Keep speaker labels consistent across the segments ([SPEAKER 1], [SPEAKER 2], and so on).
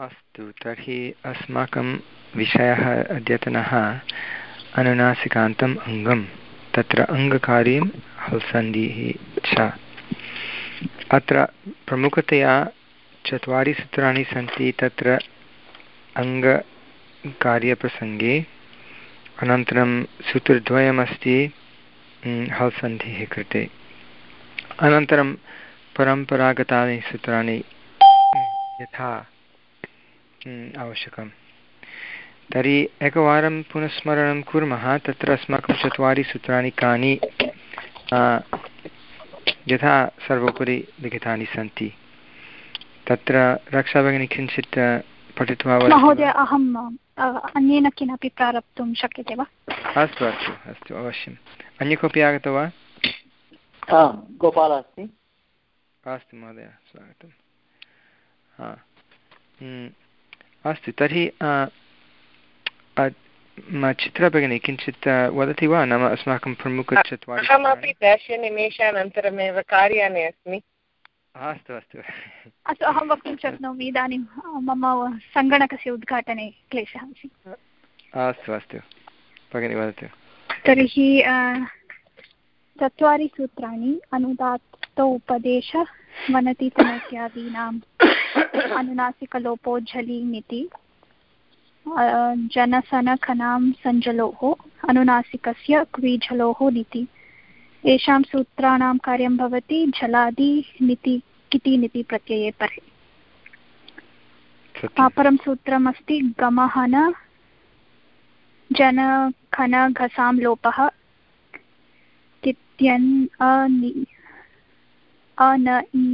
[SPEAKER 1] अस्तु, तर्हि अस्माकं विषयः अद्यतनः अनुनासिकान्तम् अङ्गं तत्र अङ्गकार्यं हल्सन्धिः च। अत्र प्रमुखतया चत्वारि सूत्राणि सन्ति, तत्र अङ्गकार्यप्रसङ्गे, अनन्तरं सूत्रद्वयमस्ति हल्सन्धिः कृते। अनन्तरं परम्परागतानि सूत्राणि, यथा आवश्यकं तर्हि एकवारं पुनस्मरणं कुर्मः तत्र अस्माकं चत्वारि सूत्राणि कानि यथा सर्वोपरि लिखितानि सन्ति। तत्र रक्षाभगिनी किञ्चित् पठित्वा
[SPEAKER 2] महोदय अहम् अन्येन किमपि प्रारब्धुं शक्यते वा?
[SPEAKER 1] अस्तु अस्तु अस्तु अवश्यम्। अन्य कोऽपि आगतो वा?
[SPEAKER 3] गोपालः अस्ति।
[SPEAKER 1] अस्तु महोदय स्वागतं हा अस्तु तर्हि चित्रभगिनी किञ्चित् वदति वा? नाम अस्माकं प्रमुखचत्वारि
[SPEAKER 4] अहमपि दशनिमेषानन्तरमेव कार्याने अस्मि।
[SPEAKER 1] अस्तु अस्तु।
[SPEAKER 2] अस्तु अहं वक्तुं शक्नोमि इदानीं मम सङ्गणकस्य उद्घाटने क्लेशः आसीत्।
[SPEAKER 1] अस्तु अस्तु। भगिनि वदतु।
[SPEAKER 2] तर्हि चत्वारि सूत्राणि अनुदात्तौ उपदेश वनतितनत्यादीनाम् अनुनासिकलोपोज्झलीमिति जनसनखनां सञ्जलोः अनुनासिकस्य क्वीझलोः निति। येषां सूत्राणां कार्यं भवति झलादि निति किति निति प्रत्यये परे। अपरं सूत्रमस्ति गमहन जनखनघसां लोपः कित्यन् अन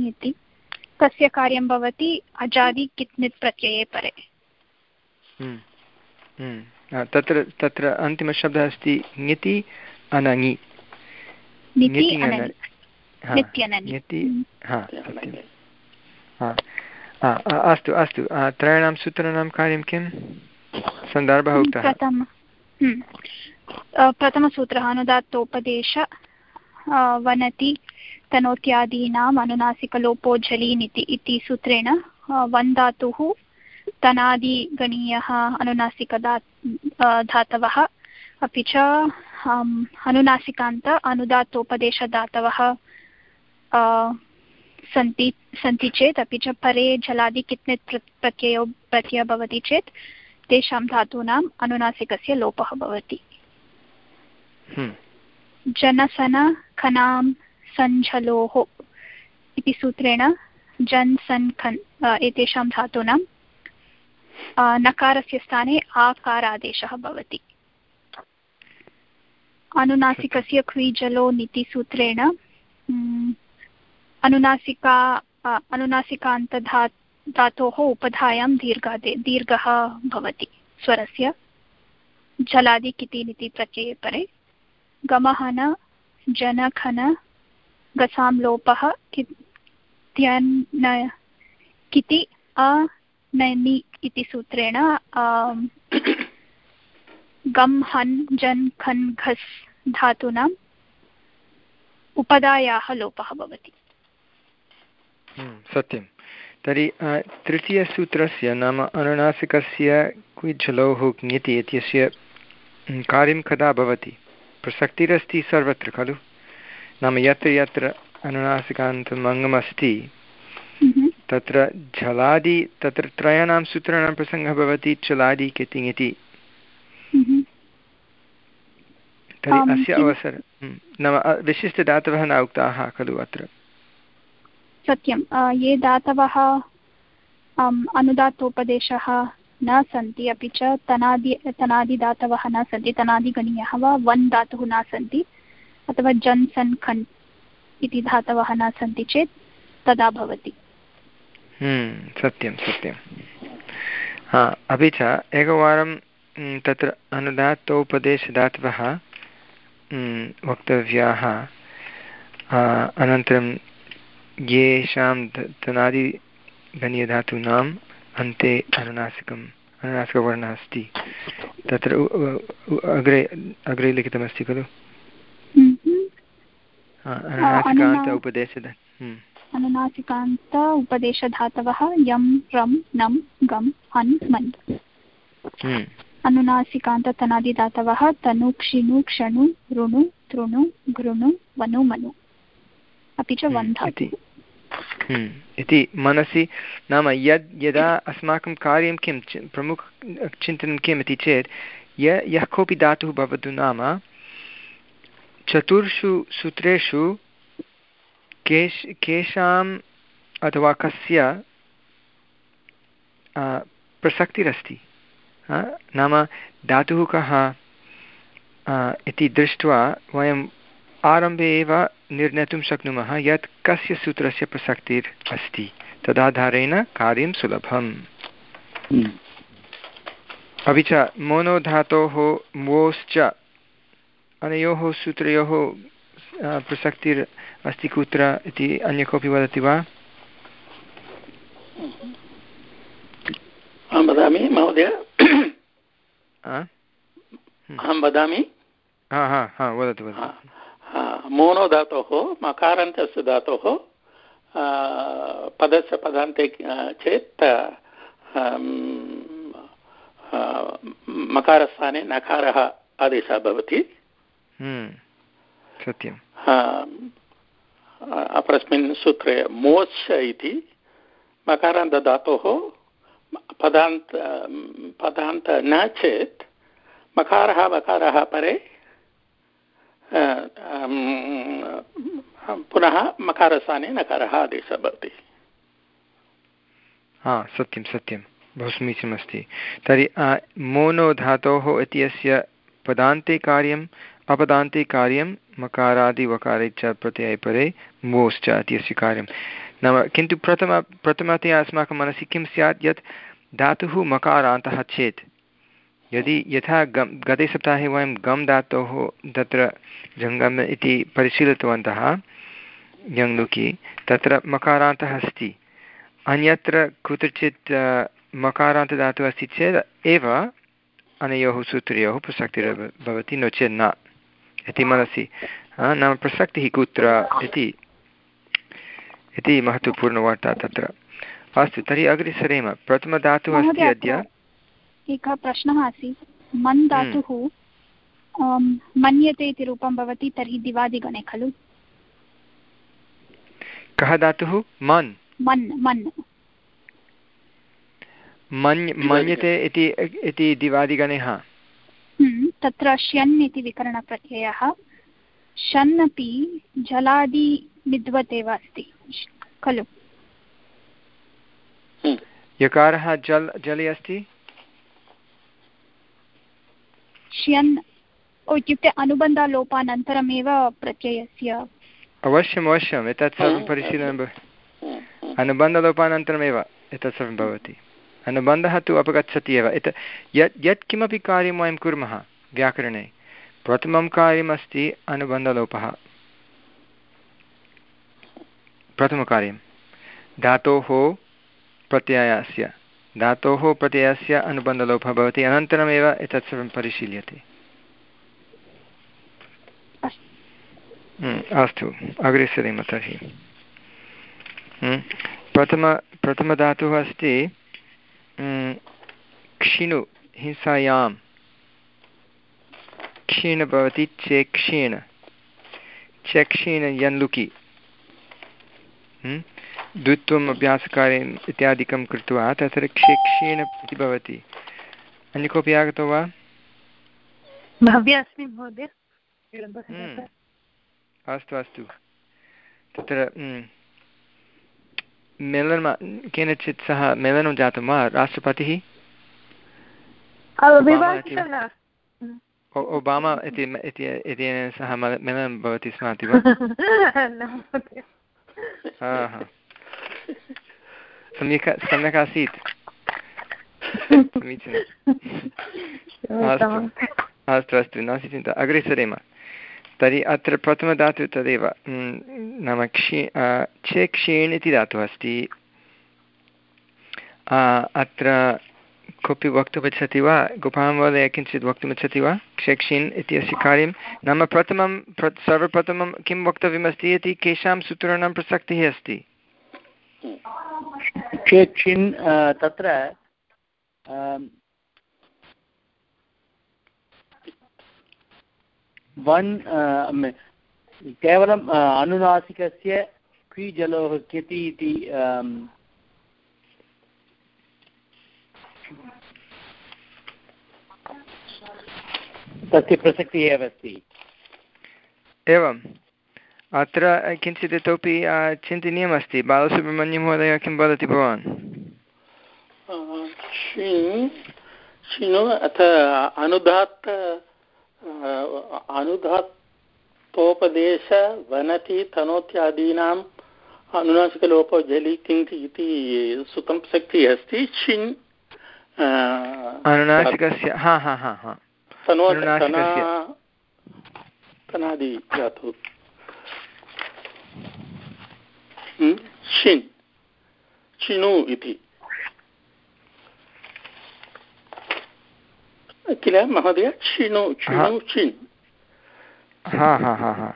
[SPEAKER 2] इति। तस्य कार्यं भवति? अजादि कित्नित् प्रत्यये परे।
[SPEAKER 1] हम्म, हम्म। तत्र तत्र अन्तिमशब्दः अस्ति ङिति अनङि। अस्तु अस्तु। त्रयाणां सूत्राणां कार्यं किं सन्दर्भः उक्तः।
[SPEAKER 2] हम्म। प्रथमसूत्रः अनुदात्तोपदेश वनति। तनोत्यादीनाम् अनुनासिकलोपोज्झलीनिति इति सूत्रेण वन् धातुः तनादिगणीयः अनुनासिकदा धातवः। अपि च अनुनासिकान्त अनुदात्तोपदेशदातवः सन्ति सन्ति चेत्। अपि च परे जलादि कित्नित् प्र प्रत्ययो प्रत्ययः भवति चेत् तेषां धातूनाम् अनुनासिकस्य लोपः भवति।
[SPEAKER 1] हम्म।
[SPEAKER 2] जनसन खनां सञ्झलोः इति सूत्रेण जन् सन् खन् एतेषां धातूनां नकारस्य स्थाने आकारादेशः भवति। अनुनासिकस्य ख्वीजलो नीतिसूत्रेण अनुनासिका अनुनासिकान्तधा धातोः उपधायां दीर्घादे दीर्घः भवति। स्वरस्य झलादि प्रत्यये परे। गमहन जनखन गसां लोपः किति अननि इति सूत्रेण गम् हन् जन् खन् घस् धातूनाम् उपदायाः लोपः भवति।
[SPEAKER 1] हम्म, सत्यं तर्हि तृतीयसूत्रस्य नाम अनुनासिकस्य क्विझलोः ज्ञति इत्यस्य कार्यं कदा भवति? प्रसक्तिरस्ति सर्वत्र खलु? नाम यत्र यत्र अनुनासिकान्तम् अङ्गमस्ति। तत्र झलादि तत्र त्रयाणां सूत्राणां प्रसङ्गः भवति चलादि कितिङ् इति। तर्हि अस्य अवसर हम्म, नाम विशिष्टदातवः न उक्ताः खलु अत्र
[SPEAKER 2] सत्यं ये दातवः अनुदात्तोपदेशः न सन्ति अपि च तनादि तनादिदातवः न सन्ति तनादिगणीयः वा वन् धातुः न सन्ति अथवा जन् सन् खन् इति धातवः न सन्ति चेत् तदा भवति।
[SPEAKER 1] हम्म, सत्यं सत्यं। हा अपि च एकवारं तत्र अनुदात्तोपदेशदातवः वक्तव्याः अनन्तरं येषां धनादिगणीयधातूनाम् अन्ते अनुनासिकम् अनुनासिकवर्णः अस्ति। तत्र अग्रे अग्रे लिखितमस्ति खलु?
[SPEAKER 2] अनुनासिकान्त
[SPEAKER 1] उपदेशद
[SPEAKER 2] अनुनासिकान्त उपदेशधातवः यं रं नं गम् हन् मन्।
[SPEAKER 1] हम्म।
[SPEAKER 2] अनुनासिकान्ततनादिदातवः तनु क्षिणु क्षणु ऋणु तृणु घृणु वनु मनु। अपि च
[SPEAKER 1] हम्म,
[SPEAKER 2] वन्
[SPEAKER 1] इति हम्म, मनसि नाम यद् यदा अस्माकं कार्यं किं प्रमुख चिन्तनं किम् इति चेत् य यः कोऽपि धातुः भवतु नाम चतुर्षु सूत्रेषु केष केषाम् अथवा कस्य प्रसक्तिरस्ति। नाम धातुः कः इति दृष्ट्वा वयम् आरम्भे एव निर्णेतुं शक्नुमः यत् कस्य सूत्रस्य प्रसक्तिर् अस्ति। तदाधारेण कार्यं सुलभम्।
[SPEAKER 3] हम्म।
[SPEAKER 1] अपि च मोनोधातोः मोश्च अनयोः सूत्रयोः प्रसक्तिर् अस्ति कुत्र इति अन्य कोऽपि वदति वा
[SPEAKER 3] अहं वदामि महोदय अहं वदामि
[SPEAKER 1] हा हा हा वदतु वदतु
[SPEAKER 3] मोनो धातोः मकारान्तस्य धातोः पदस्य पदान्ते चेत् मकारस्थाने नकारः आदेशः भवति
[SPEAKER 1] सत्यं
[SPEAKER 3] अपरस्मिन् सूत्रे मोच् इति मकारान्तधातोः पदान्त पदान्त न चेत् मकारः वकारः परे पुनः मकारस्थाने नकारः आदेशः भवति
[SPEAKER 1] हा सत्यं सत्यं बहु समीचीनमस्ति तर्हि मोनो धातोः इत्यस्य पदान्ते कार्यम् अपदान्ते कार्यं मकारादिवकारे च प्रत्यये परे मोश्च इत्यस्य कार्यं नाम, किन्तु प्रथम, प्रथमतया अस्माकं मनसि किं स्यात्? यत् धातुः मकारान्तः चेत्। यदि यथा गम्, गते सप्ताहे वयं गम् धातोः, तत्र जङ्गम् इति परिशीलितवन्तः, यङ्लुकि, तत्र मकारान्तः अस्ति। अन्यत्र कुत्रचित् मकारान्तधातुः अस्ति चेत् एव अनयोः सूत्रयोः प्रसक्तिर् भवति नो चेत् न। इति मनसि। नाम प्रसक्तिः कुत्र इति इति महत्त्वपूर्णवार्ता तत्र अस्तु तर्हि अग्रे सरेम। प्रथमधातुः अस्ति अद्य।
[SPEAKER 2] एकः प्रश्नः आसीत्। मन् धातुः मन्यते इति रूपं भवति तर्हि दिवादिगणे खलु?
[SPEAKER 1] कः धातुः? मन्।
[SPEAKER 2] मन् मन्।
[SPEAKER 1] मन् मन्यते इति दिवादिगणे हा।
[SPEAKER 2] हम्म, तत्र श्यन् इति विकरणप्रत्ययः। शन् अपि जलादिनिद्वत् एव अस्ति। खलु।
[SPEAKER 3] हम्म।
[SPEAKER 1] यकारः जल् जले अस्ति?
[SPEAKER 2] श्यन् इत्युक्ते अनुबन्धलोपानन्तरमेव प्रत्ययस्य।
[SPEAKER 1] अवश्यम् अवश्यम्। एतत् सर्वं
[SPEAKER 3] हम्म,
[SPEAKER 1] परिशीलनं
[SPEAKER 3] हम्म।
[SPEAKER 1] अनुबन्धलोपानन्तरमेव एतत् सर्वं भवति। अनुबन्धः तु अपगच्छति एव। यत् यत् किमपि कार्यं वयं कुर्मः व्याकरणे। प्रथमं कार्यमस्ति अनुबन्धलोपः। प्रथमकार्यं धातोः प्रत्ययस्य। धातोः प्रत्ययस्य अनुबन्धलोपः भवति अनन्तरमेव एतत् सर्वं परिशील्यते। अस्तु। अग्रे सरेम तर्हि। प्रथम प्रथमधातुः अस्ति क्षिणु हिंसायां क्षीण भवति चेक्षीण। चेक्षीण यन्लुकि। हम्म, द्वित्वम् अभ्यासकार्यम् इत्यादिकं कृत्वा तत्र क्षेक्षीण इति भवति। अन्य कोऽपि आगतो वा? हम्म। अस्तु अस्तु। तत्र हम्म, मेलनं केनचित् सह मेलनं जातं वा राष्ट्रपतिः? ओबामा इति इति- इत्यनेन सह मल- मेलनं भवति स्म इति वा? सम्यक् सम्यक् आसीत्। समीचीनम् अस्तु। अस्तु नास्ति चिन्ता। अग्रे सरेम। तर्हि अत्र प्रथमधातुः तदेव नाम क्षी छे क्षीण् इति धातुः अस्ति। अ, अत्र कोऽपि वक्तुमिच्छति वा? गोपालमहोदय किञ्चित् वक्तुमिच्छति वा? क्षेक्षीन् इत्यस्य कार्यं। नाम प्रथमं, प्र, सर्वप्रथमं किं वक्तव्यमस्ति इति केषां सूत्राणां प्रसक्तिः अस्ति?
[SPEAKER 5] क्षेक्षिन् तत्र वन् केवलम् अनुनासिकस्य क्विजलोः क्यति इति तस्य प्रसक्तिः एव अस्ति।
[SPEAKER 1] एवम्। अत्र किञ्चित् इतोपि चिन्तनीयमस्ति। बालसुब्रह्मण्यमहोदय किं वदति भवान्?
[SPEAKER 3] अथ अनुदात्त अनुदात्तोपदेश वनति तनोत्यादीनाम् अनुनासिकलोपो जलि किङ् इति सुतं शक्तिः अस्ति। छिन्
[SPEAKER 1] अनुनासिकस्य। हा हा हा हा।
[SPEAKER 3] तनादि धातु शिन्। चिनु इति। किल महोदय? चिनु चिनु चिन्
[SPEAKER 1] हा हा हा हा।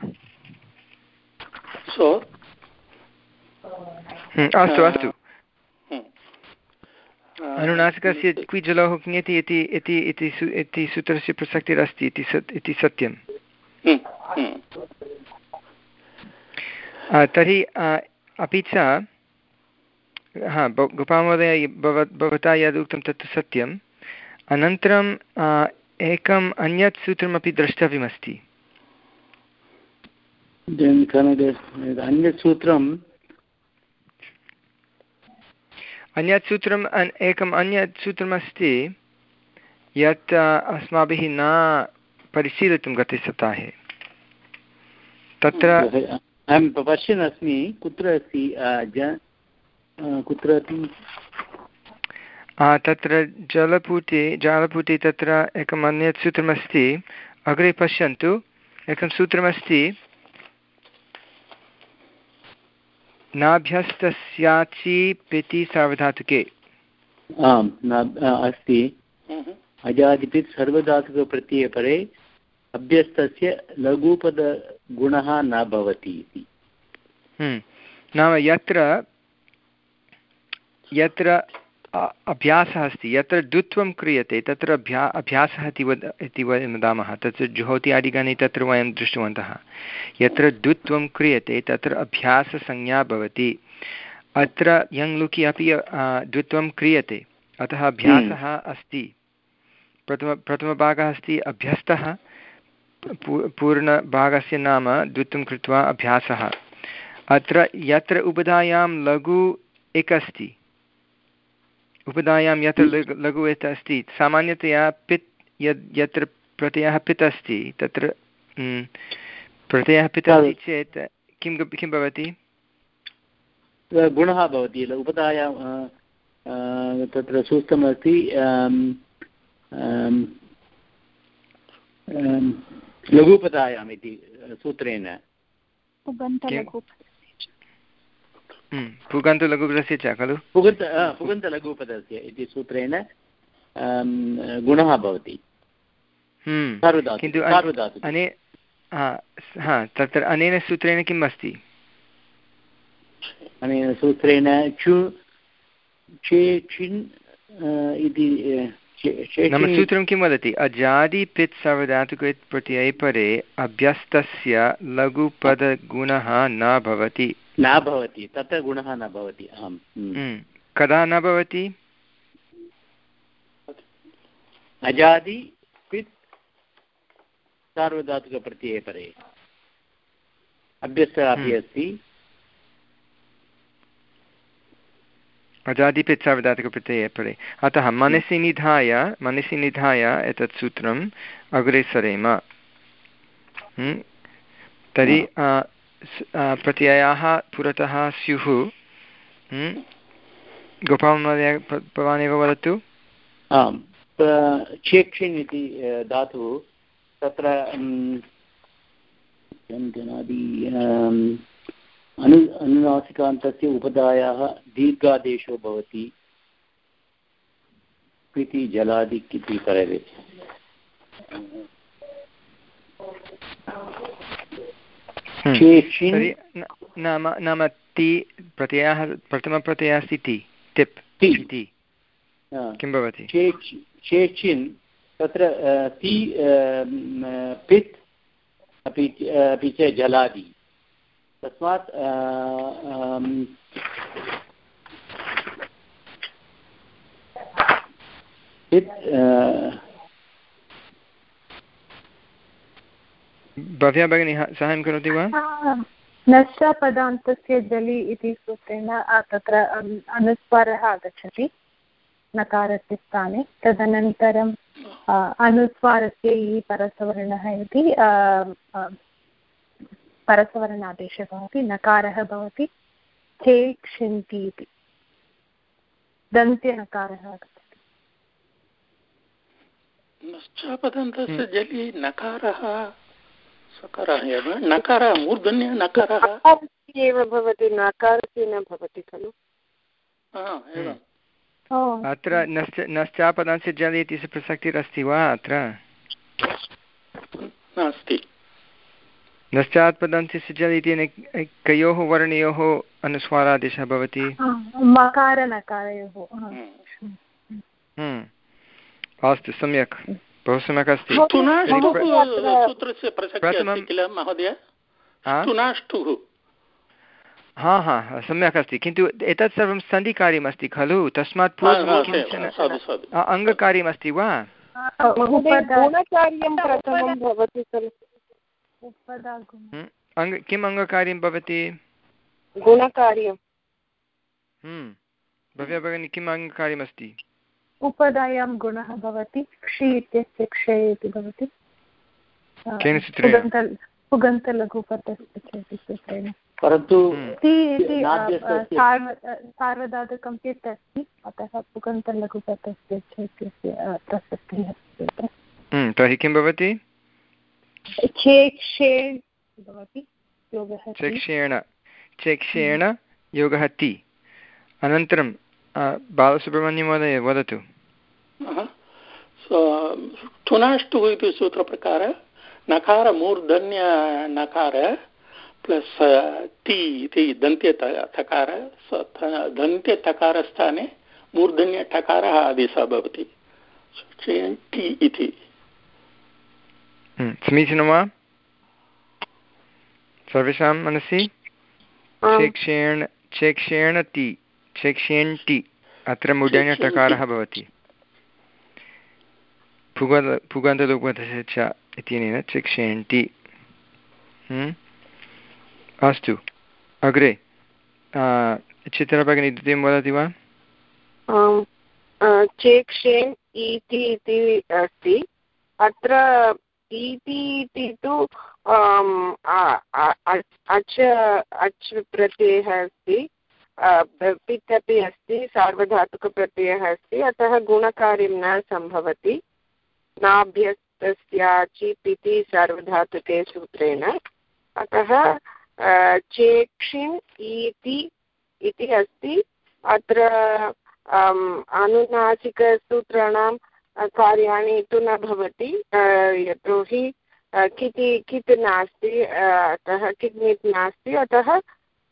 [SPEAKER 3] सो
[SPEAKER 1] अस्तु अस्तु। अनुनासिकस्य क्विजलोः ज्ञति इति इति इति सूत्रस्य प्रसक्तिरस्ति इति सत्यं तर्हि अपि च हा गोपालमहोदय भवता यद् उक्तं सत्यम् अनन्तरम् एकम् अन्यत् सूत्रमपि द्रष्टव्यमस्ति
[SPEAKER 5] अन्यत् सूत्रम्
[SPEAKER 1] अन्यत् सूत्रम् एकम् अन्यत् सूत्रमस्ति यत् अस्माभिः न परिशीलितं गते सप्ताहे तत्र
[SPEAKER 5] अहं पश्यन् अस्मि कुत्र अस्ति कुत्र
[SPEAKER 1] तत्र जलपुटे जालपुटे तत्र एकम् अन्यत् सूत्रमस्ति अग्रे पश्यन्तु। एकं सूत्रमस्ति नाभ्यस्तस्याचि पिति सार्वधातुके।
[SPEAKER 5] आम् अस्ति। अजादिपित् सर्वधातुकप्रत्यये परे अभ्यस्तस्य लघुपदगुणः न भवति इति।
[SPEAKER 1] हम्म। नाम यत्र यत्र अभ्यासः अस्ति। यत्र द्वित्वं क्रियते तत्र अभ्या अभ्यासः इति वद इति वयं वदामः तत्र जुहोति तत्र वयं दृष्टवन्तः। यत्र द्वित्वं क्रियते तत्र अभ्याससंज्ञा भवति। अत्र यङ्लुकि अपि द्वित्वं क्रियते। अतः अभ्यासः अस्ति। प्रथम प्रथमभागः अस्ति अभ्यस्तः। पूर्णभागस्य नाम द्वित्वं कृत्वा अभ्यासः। अत्र यत्र उपधायां लघु एक अस्ति उपधायां यत्र लघु एत अस्ति सामान्यतया पित् यद् यत्र प्रत्ययः पित् अस्ति तत्र प्रत्ययः पित् अस्ति चेत् किं किं भवति?
[SPEAKER 5] गुणः भवति उपधायां तत्र सूक्तमस्ति लघुपदायाम् इति सूत्रेण।
[SPEAKER 1] पुगन्तलघुपदस्य च खलु
[SPEAKER 5] पुगन्त पुगन्तलघुपदस्य इति सूत्रेण गुणः भवति
[SPEAKER 1] किन्तु अने हा तत्र अनेन सूत्रेण किम् अस्ति
[SPEAKER 5] अनेन सूत्रेण चु चे छिन् इति
[SPEAKER 1] नाम सूत्रं किं वदति अजादि पित् सर्वधातुके प्रत्यये परे अभ्यस्तस्य लघुपदगुणः न भवति
[SPEAKER 5] न भवति तत्र गुणः न भवति आम्
[SPEAKER 1] हम्म। कदा न भवति?
[SPEAKER 5] अजादि पित् सार्वधातुकप्रत्यये परे। अभ्यस्तः अपि
[SPEAKER 1] हम्म।
[SPEAKER 5] अस्ति।
[SPEAKER 1] अजादिपित् सार्वधातुकप्रत्यये परे। अतः मनसि निधाय मनसि निधाय एतत् सूत्रम् अग्रे सरेम हम्म। तर्हि प्रत्ययाः पुरतः स्युः। हम्म। गोपालमहोदय भवान् वदतु।
[SPEAKER 5] आम्। चेक्षिन् इति धातुः। तत्र अनु, अनुनासिकान्तस्य उपधायाः दीर्घादेशो भवति। इति जलादिक् इति करवे
[SPEAKER 1] नाम नाम ति प्रत्ययः प्रथमप्रत्ययः अस्ति ति टिप्
[SPEAKER 5] ति
[SPEAKER 1] इति किं भवति?
[SPEAKER 5] चेचिन् तत्र ति पित् अपि अपि च जलादि। तस्मात् पित्
[SPEAKER 1] भव्या भगिनी साहाय्यं करोति वा?
[SPEAKER 6] नश्च पदान्तस्य जलि इति सूत्रेण तत्र अनुस्वारः आगच्छति नकारस्य स्थाने। तदनन्तरम् अनुस्वारस्य इ परसवर्णः इति परसवर्णादेशः भवति नकारः भवति चे क्षिन्ति इति। दन्त्यनकारः आगच्छति।
[SPEAKER 3] नश्चापदन्तस्य जलि नकारः सकारः एव नकारः मूर्धन्यः नकारः
[SPEAKER 4] एव भवति नकारस्य न भवति खलु।
[SPEAKER 1] अत्र नश्चापदस्य जल इति प्रसक्तिरस्ति वा अत्र?
[SPEAKER 3] नास्ति।
[SPEAKER 1] नश्चात्पदन्तस्य जल इति कयोः वर्णयोः अनुस्वारादेशः भवति। अस्तु सम्यक्। बहु सम्यक् अस्ति हा? हा सम्यक् अस्ति। किन्तु एतत् सर्वं सन्धिकार्यमस्ति खलु? तस्मात् पूर्वं किंचन अङ्गकार्यमस्ति वा? अङ्ग किम् अङ्गकार्यं भवति?
[SPEAKER 4] गुणकार्यं
[SPEAKER 1] भव्या भगिनी किम् अङ्गकार्यमस्ति?
[SPEAKER 6] उपदायां गुणः भवति क्षि इत्यस्य क्षय इति भवति।
[SPEAKER 1] सूत्रेण
[SPEAKER 5] परन्तु
[SPEAKER 6] सार्वधातुकं चेत् अस्ति अतः पुगन्तलघुपदस्य इत्यस्य प्रसक्तिः अस्ति।
[SPEAKER 1] तर्हि किं भवति?
[SPEAKER 6] भवति योगः
[SPEAKER 1] चेक्षेण चेक्षेण योगः ति। अनन्तरं बालसुब्रह्मण्यमहोदय वदतु
[SPEAKER 3] ठुनाष्टुः इति सूत्रप्रकार नकार मूर्धन्य नकार प्लस् ति इति दन्त्य तकार दन्त्यतकारस्थाने मूर्धन्यठकारः आदेशः भवति टि इति
[SPEAKER 1] समीचीनं वा सर्वेषां मनसि चेक्षेण चेक्षेण ति चेक्ष्यन्ति अत्र मूर्धन्यटकारः भवति। पुगन्त पुगन्तलोपदस्य च इत्यनेन चेक्ष्यन्ति अस्तु। अग्रे चित्रभगिनी द्वितीयं वदति वा?
[SPEAKER 4] चेक्षेन् इति इति अस्ति। अत्र इति इति तु अच् अच् प्रत्ययः अस्ति। पित् अस्ति, सार्वधातुकप्रत्ययः अस्ति, अतः गुणकार्यं न सम्भवति। नाभ्यस्तस्याचिप् इति सार्वधातुके सूत्रेण। अतः चेक्षिन् इति इति अस्ति। अत्र अनुनासिकसूत्राणां कार्याणि तु न भवति। यतोहि किति, कित् नास्ति अतः कित् नास्ति। अतः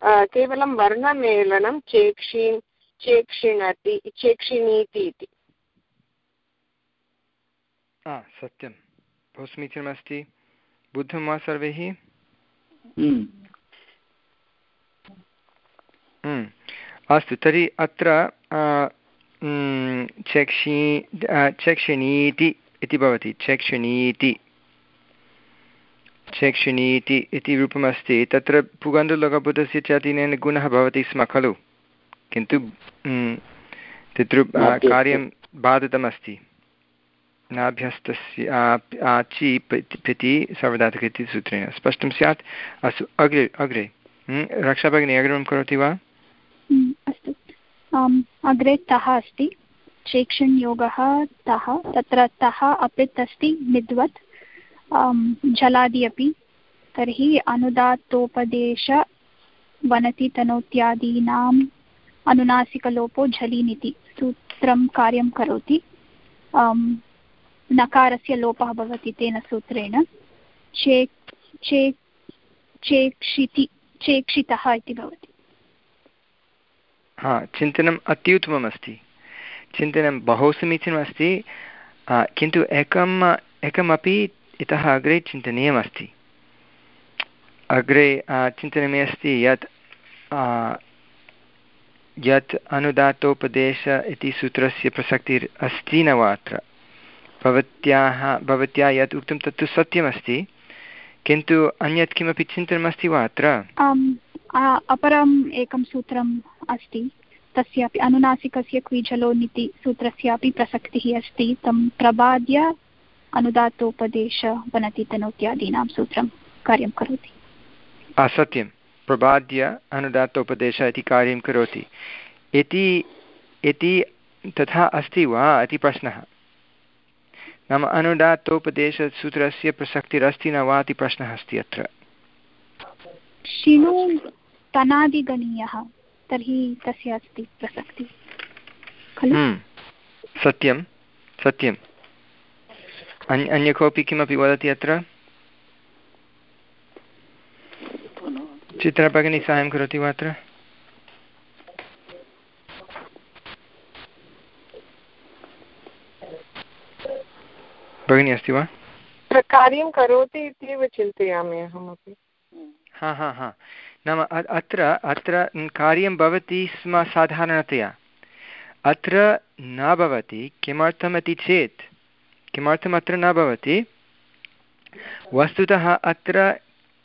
[SPEAKER 4] केवलं वर्णमेलनं चेक्षिन् चेक्षिणति चेक्षिणीति इति
[SPEAKER 1] सत्यं बहु समीचीनमस्ति बुद्धं वा सर्वैः अस्तु तर्हि अत्र चक्षि चक्षिणीति इति भवति चक्षिणीति चेक्षिणीति इति इति रूपमस्ति। तत्र पुगन्धुलघुपदस्य च अधीनेन गुणः भवति स्म खलु? किन्तु तत्र कार्यं बाधितमस्ति। नाभ्यस्तस्य आचि प्रति सर्वदातक इति सूत्रेण। स्पष्टं स्यात्? अस्तु अग्रे अग्रे। रक्षाभगिनी अग्रिमं करोति वा?
[SPEAKER 2] अस्तु। अग्रे तः अस्ति। चेक्षण्योगः तः तत्र तः अपित् अस्ति मिद्वत्। जलादि अपि। तर्हि अनुदात्तोपदेश वनति तनोत्यादीनाम् अनुनासिकलोपो झलिनिति। सूत्रं कार्यं करोति। नकारस्य लोपः भवति तेन सूत्रेण। चेक् चेक्, चेक्षिति, चेक्षितः इति भवति।
[SPEAKER 1] हा, चिन्तनम् अत्युत्तममस्ति चिन्तनं बहु समीचीनमस्ति किन्तु एकम्, एकमपि इतः अग्रे चिन्तनीयमस्ति। अग्रे चिन्तनीयम् अस्ति यत् यत् अनुदातोपदेश इति सूत्रस्य प्रसक्तिर् अस्ति न वा अत्र भवत्याः, भवत्या यत् उक्तं तत्तु सत्यमस्ति, किन्तु अन्यत् किमपि चिन्तनमस्ति वा अत्र
[SPEAKER 2] अपरम् एकं सूत्रम् अस्ति। तस्यापि अनुनासिकस्य क्विजलोनिति सूत्रस्यापि प्रसक्तिः अस्ति। तं प्रबाद्य अनुदातोपदेश वनति तनोत्यादीनां सूत्रं कार्यं करोति।
[SPEAKER 1] सत्यं प्रबाद्य अनुदातोपदेश इति कार्यं करोति। इति इति तथा अस्ति वा इति प्रश्नः। नाम अनुदात्तोपदेशसूत्रस्य प्रसक्तिरस्ति न वा इति प्रश्नः अस्ति अत्र।
[SPEAKER 2] शिणु तनादिगणीयः तर्हि तस्य अस्ति प्रसक्तिः। खलु?
[SPEAKER 1] हम्म, सत्यं। सत्यम् अन्य अन्य कोऽपि किमपि वदति अत्र? चित्रभगिनी साहाय्यं करोति वा अत्र? भगिनी अस्ति वा?
[SPEAKER 4] कार्यं करोति इत्येव चिन्तयामि अहमपि।
[SPEAKER 1] हा हा हा। नाम अत्र अत्र कार्यं भवति स्म साधारणतया। अत्र न भवति किमर्थमिति चेत् किमर्थम् अत्र न भवति? वस्तुतः अत्र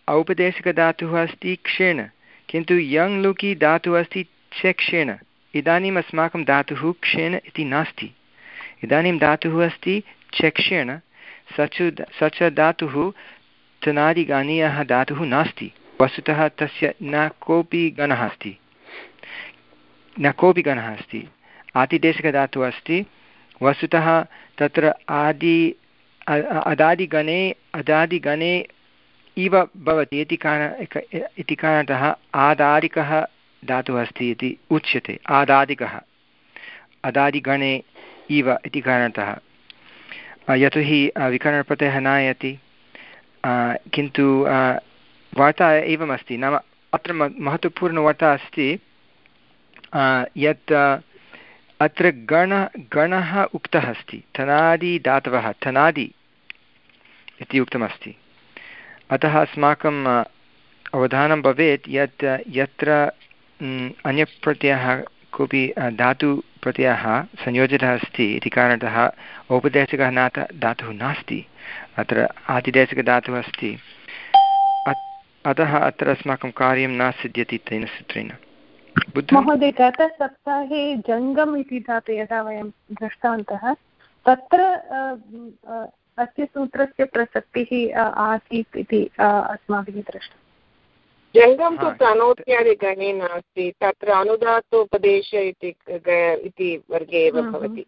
[SPEAKER 1] औपदेशिकधातुः अस्ति क्षेण, किन्तु यङ् लुकि धातुः अस्ति चेक्षेण। इदानीम् अस्माकं धातुः क्षेण इति नास्ति। इदानीं धातुः अस्ति चक्षेण। स च स च धातुः तनादिगानीयः धातुः नास्ति। वस्तुतः तस्य न कोऽपि गणः अस्ति। न कोऽपि गणः अस्ति। आतिदेशिकधातुः अस्ति। वस्तुतः तत्र आदि अदादिगणे अदादिगणे इव भवति इति कारण इति कारणतः आदादिकः धातुः अस्ति इति उच्यते, आदादिकः। अदादिगणे इव इति कारणतः। यतोहि विकरणप्रत्ययः नायति। किन्तु वार्ता एवमस्ति। नाम अत्र महत्त्वपूर्णवार्ता अस्ति यत् अत्र गण, गणः उक्तः अस्ति। धनादिदातवः धनादि इति उक्तमस्ति। अतः अस्माकम् अवधानं भवेत् यत्, यत्र अन्यप्रत्ययः कोऽपि धातुप्रत्ययः संयोजितः अस्ति इति कारणतः औपदेशिकः नाथ, धातुः नास्ति। अत्र आतिदेशिकधातुः अस्ति। अतः अत्र अस्माकं कार्यं न सिद्ध्यति तेन सूत्रेण।
[SPEAKER 6] महोदय गतसप्ताहे जङ्गम् इति धातु यदा वयं दृष्टवन्तः तत्र अस्य सूत्रस्य प्रसक्तिः आसीत् इति अस्माभिः दृष्टम्।
[SPEAKER 4] जङ्गं तु प्रणोत्यादिगणे नास्ति तत्र अनुदातोपदेश इति वर्गे एव
[SPEAKER 1] हम्म,
[SPEAKER 4] भवति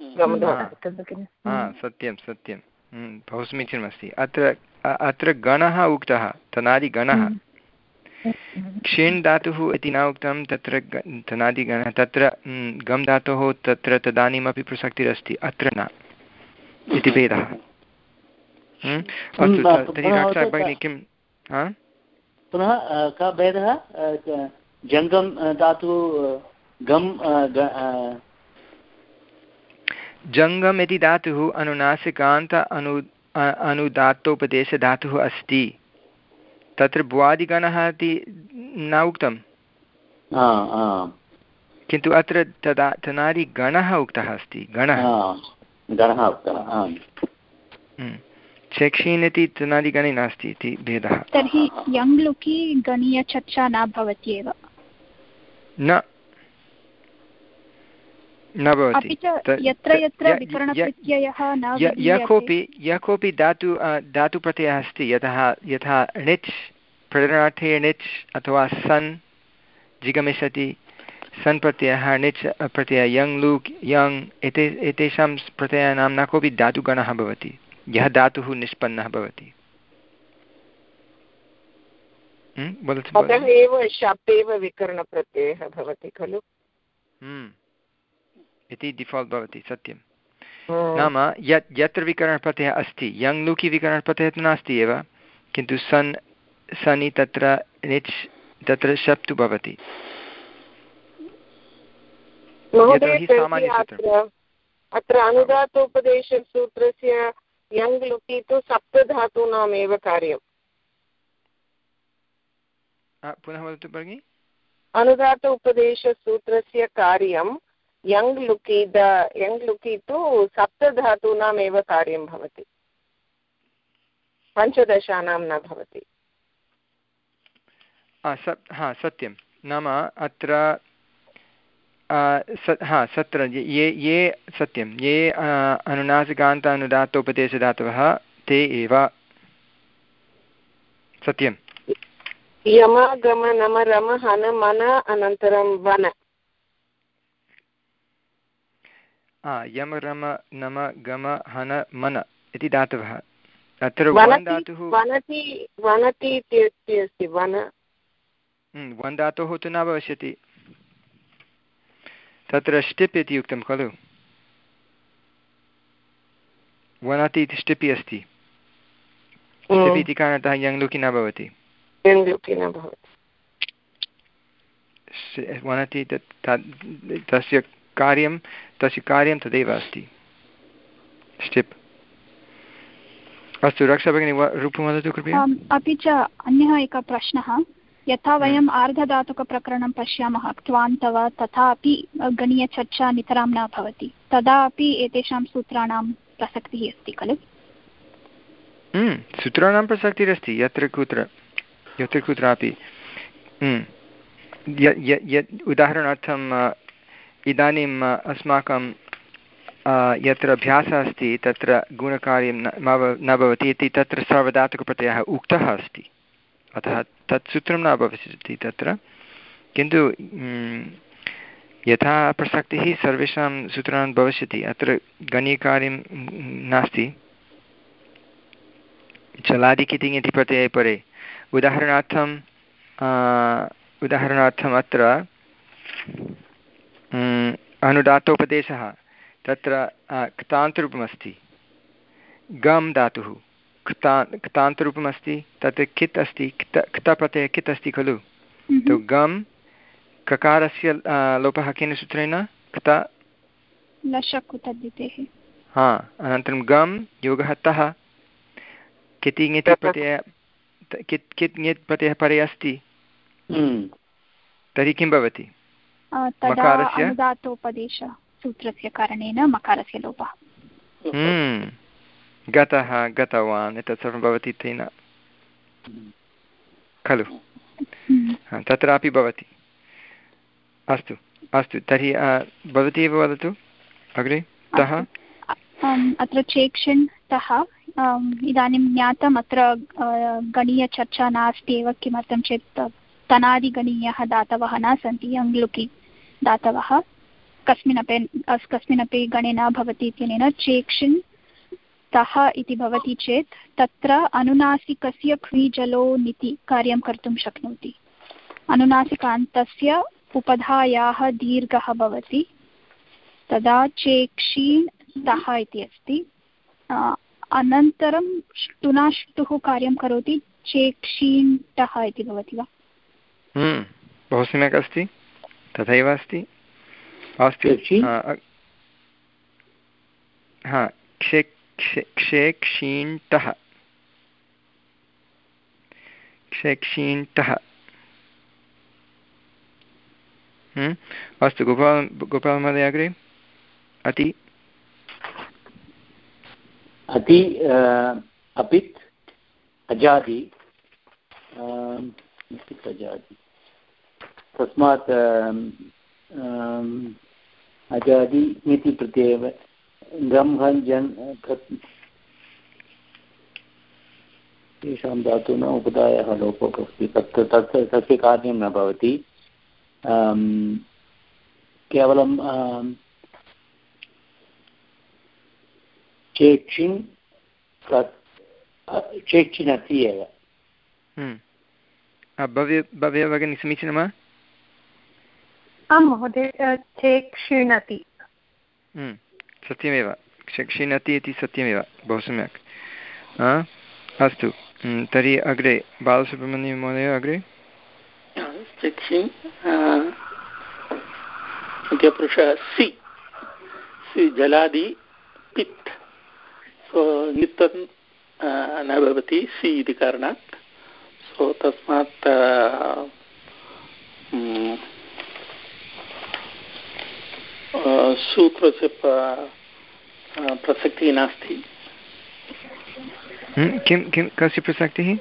[SPEAKER 1] हम्म। सत्यं सत्यं। हम्म, बहु समीचीनमस्ति अत्र अत्र गणः उक्तः तनादिगणः। क्षीण् धातुः इति न उक्तं तत्र तनादिगणः तत्र गम् धातोः तत्र तदानीमपि प्रसक्तिरस्ति अत्र न इति भेदः। अस्तु तर्हि भगिनी किं
[SPEAKER 5] पुनः कः भेदः? जङ्गं धातु गम्
[SPEAKER 1] जङ्गम् इति धातुः अनुनासिकान्त अनु अनुदात्तोपदेशधातुः अस्ति। तत्र भुवादिगणः इति न उक्तं किन्तु अत्र तदा तनादिगणः उक्तः अस्ति गणः।
[SPEAKER 5] गणः उक्तः
[SPEAKER 1] चेक्षीन् इति तनादिगणे नास्ति इति भेदः।
[SPEAKER 2] तर्हि यङ् लुकि गणीयचर्चा न भवत्येव।
[SPEAKER 1] न न भवति।
[SPEAKER 2] यत्र यत्र
[SPEAKER 1] यः कोऽपि यः कोऽपि धातु धातुप्रत्ययः अस्ति यतः यथा णिच् प्रेरणार्थे णिच् अथवा सन् जिगमिषति। सन् प्रत्ययः णिच् प्रत्ययः यङ् लुक् यङ् एते एतेषां प्रत्ययानां न कोऽपि धातुगणः भवति। यः धातुः निष्पन्नः भवति।
[SPEAKER 4] एव शब्देव विकरणप्रत्ययः भवति खलु।
[SPEAKER 1] इति डिफाल्ट् भवति सत्यं नाम यत् यत्र विकरणप्रत्ययः अस्ति यङ् लुकि विकरणप्रत्ययः तु नास्ति एव किन्तु सन् सनि तत्र निच् तत्र शप् तु भवति
[SPEAKER 4] अत्र अनुदातोपदेशसूत्रस्य यङ् लुकि तु सप्तधातूनामेव कार्यम्।
[SPEAKER 1] आ, पुनः वदतु भगिनि।
[SPEAKER 4] अनुदात उपदेशसूत्रस्य कार्यं यङ् लुकि द यङ् लुकि तु सप्तधातूनामेव कार्यं भवति। पञ्चदशानां न भवति।
[SPEAKER 1] हा सत्यं। नाम अत्र हा सत्र ये ये सत्यं। ये अनुनासिकान्त अनुदात्तोपदेशधातवः ते एव। सत्यं
[SPEAKER 4] यम गम नम रम हन मन अनन्तरं वन।
[SPEAKER 1] यम रम नम गम हन मन इति धातवः। अत्र वन् धातुः
[SPEAKER 4] वनति वनति इति अस्ति वन।
[SPEAKER 1] धातोः तु न भविष्यति तत्र स्टिप् इति उक्तं खलु। वनति इति स्टिपि अस्ति। स्टिप् इति कारणतः यङ्लुकि न भवति। वनति तस्य कार्यं तस्य कार्यं तदेव अस्ति। स्टिप् अस्तु रक्षा भगिनी रूपं वदतु कृपया।
[SPEAKER 2] अपि च अन्यः एकः प्रश्नः। यथा वयम् आर्धधातुकप्रकरणं पश्यामः क्त्वान्तव तथापि गणीयचर्चा नितरां न भवति। तदा अपि एतेषां सूत्राणां प्रसक्तिः अस्ति खलु?
[SPEAKER 1] सूत्राणां प्रसक्तिरस्ति यत्र कुत्र यत्र कुत्रापि। उदाहरणार्थम् इदानीम् अस्माकं यत्र अभ्यासः अस्ति, तत्र गुणकार्यं न भवति इति तत्र सार्वधातुकप्रत्ययः उक्तः अस्ति। अतः तत् सूत्रं न भविष्यति तत्र। किन्तु यथा प्रसक्तिः सर्वेषां सूत्राणां भविष्यति, अत्र गणीयकार्यं नास्ति। चलादिकितिङ् इति प्रत्यये परे। उदाहरणार्थं उदाहरणार्थम् अत्र अनुदात्तोपदेशः तत्र क्तान्तरूपमस्ति। गम् धातुः। क्ता क्तान्तरूपमस्ति। तत् कित् अस्ति? क्त क्तप्रत्ययः कित् अस्ति खलु? तु गम् ककारस्य लोपः केन सूत्रेण? क्त। हा अनन्तरं गम् योगः तः। किति ङिति प्रत्यय कित् कित् ङित् प्रत्ययः परे अस्ति? तर्हि किं भवति?
[SPEAKER 2] अनुदातोपदेशसूत्रस्य कारणेन मकारस्य लोपः।
[SPEAKER 1] गतः गतवान् एतत् सर्वं भवति तेन। खलु। तत्रापि भवति। अस्तु अस्तु तर्हि भवती एव वदतु? अग्रे? तः?
[SPEAKER 2] अत्र चेक्षन् तः इदानीं ज्ञातम् अत्र गणीयचर्चा नास्ति एव किमर्थं चेत् तनादिगणीयः दातवः न सन्ति अङ्ग्लुकि दातवः। कस्मिन्नपि कस्मिन्नपि गणे न भवति इत्यनेन चेक्षिन् तः इति भवति चेत् तत्र अनुनासिकस्य क्वीजलो निति कार्यं कर्तुं शक्नोति। अनुनासिकान्तस्य उपधायाः दीर्घः भवति। तदा चेक्षीन् तः इति अस्ति। अनन्तरं टुनाष्टुः कार्यं करोति चेक्षीण्टः इति भवति वा?
[SPEAKER 1] हम्म, बहु सम्यक् अस्ति। तथैव अस्ति। अस्तु हा क्षे क्षे क्षेक्षीण्टः क्षेक्षीण्टः अस्तु गोपाल गोपालमहोदय अग्रे? अति?
[SPEAKER 5] अति अपित् अजादि। अजादि? तस्मात् अजादि इति प्रत्येव हन् जन् तेषां धातूनाम् उपदायः लोपः अस्ति तत् तत्, तस्य कार्यं न भवति। केवलं चेक्षिन् चेक्षिन् अस्ति एव।
[SPEAKER 1] भव्य भव्य भगिनी समीचीनं वा
[SPEAKER 6] आं महोदय चेक् क्षीणति।
[SPEAKER 1] सत्यमेव। क्षीणति इति सत्यमेव बहु सम्यक्। अस्तु तर्हि अग्रे बालसुब्रह्मण्यं महोदय अग्रे?
[SPEAKER 3] सि सि जलादि पित् सो नित्यं न भवति सि इति कारणात्। सो तस्मात् सूत्रस्य प्रसक्तिः नास्ति।
[SPEAKER 1] किं किं कस्य प्रसक्तिः?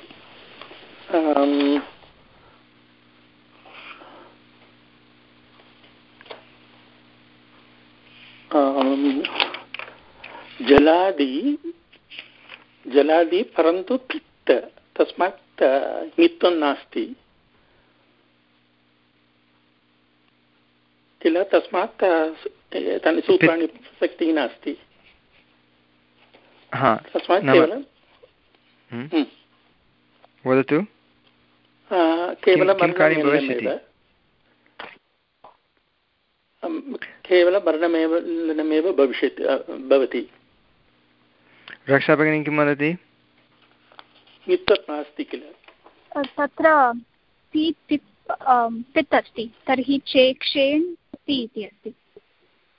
[SPEAKER 3] जलादि जलादि परन्तु पित्त तस्मात् नित्वं नास्ति। किल तस्मात् एतानि सूत्राणि प्रसक्तिः नास्ति। तस्मात् केवलं
[SPEAKER 1] वदतु।
[SPEAKER 3] केवलं कार्यं केवलं वर्णमेव भविष्यति भवति।
[SPEAKER 1] रक्षाभगिनी किं वदति?
[SPEAKER 3] वित्तत् नास्ति किल?
[SPEAKER 2] तत्र पित् अस्ति तर्हि चेक्षेन् सि इति अस्ति।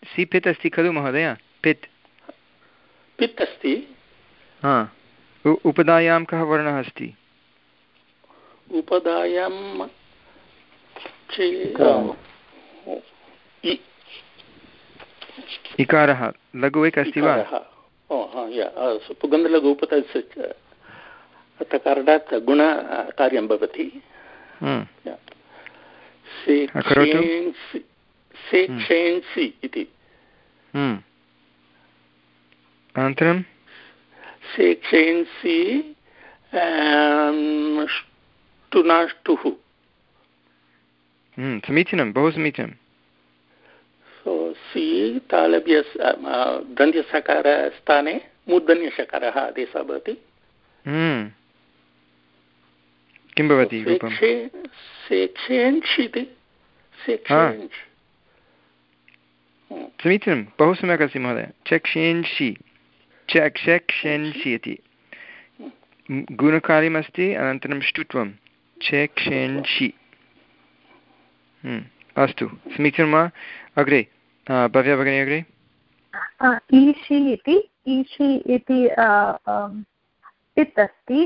[SPEAKER 1] सि पित् अस्ति खलु महोदय? पित्।
[SPEAKER 3] पित् अस्ति?
[SPEAKER 1] हा। उपदायां कः वर्णः अस्ति?
[SPEAKER 3] उपदायां
[SPEAKER 1] इकारः। लघु एक अस्ति वा?
[SPEAKER 3] पुगन्धलघु उपतस्य कारणात् गुणकार्यं भवति। सेक्षेन्सि इति।
[SPEAKER 1] अनन्तरं?
[SPEAKER 3] सेक्षेन्सि टुनाष्टुः
[SPEAKER 1] समीचीनं बहु समीचीनं।
[SPEAKER 3] सो सि तालव्य दन्त्यसकारस्थाने मूर्धन्यषकारः आदेशः भवति।
[SPEAKER 1] किं भवति समीचीनं बहु सम्यक् अस्ति महोदय चक्षेन्षि चक्षेक्षेन्षि इति। गुणकार्यमस्ति अनन्तरं ष्टुत्वं चेक्षेन्षि अस्तु। समीचीनं वा? अग्रे भव्या भगिनी अग्रे।
[SPEAKER 6] ईषि इति। ईषि इति पित् अस्ति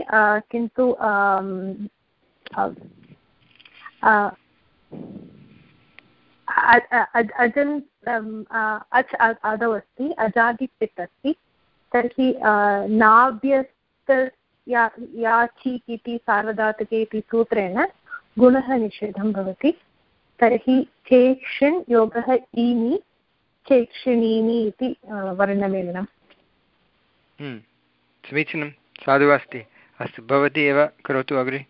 [SPEAKER 6] किन्तु अजन् अच् आदौ अस्ति अजादिपित् अस्ति तर्हि नाभ्यस्त या इति सार्वधातुके इति सूत्रेण गुणः निषेधं भवति तर्हि चेक्षन् योगः ईनि चेक्षणीनि इति वर्णमेलनम्
[SPEAKER 1] हम्म, समीचीनं साधु अस्ति अस्तु भवती एव करोतु अग्रे।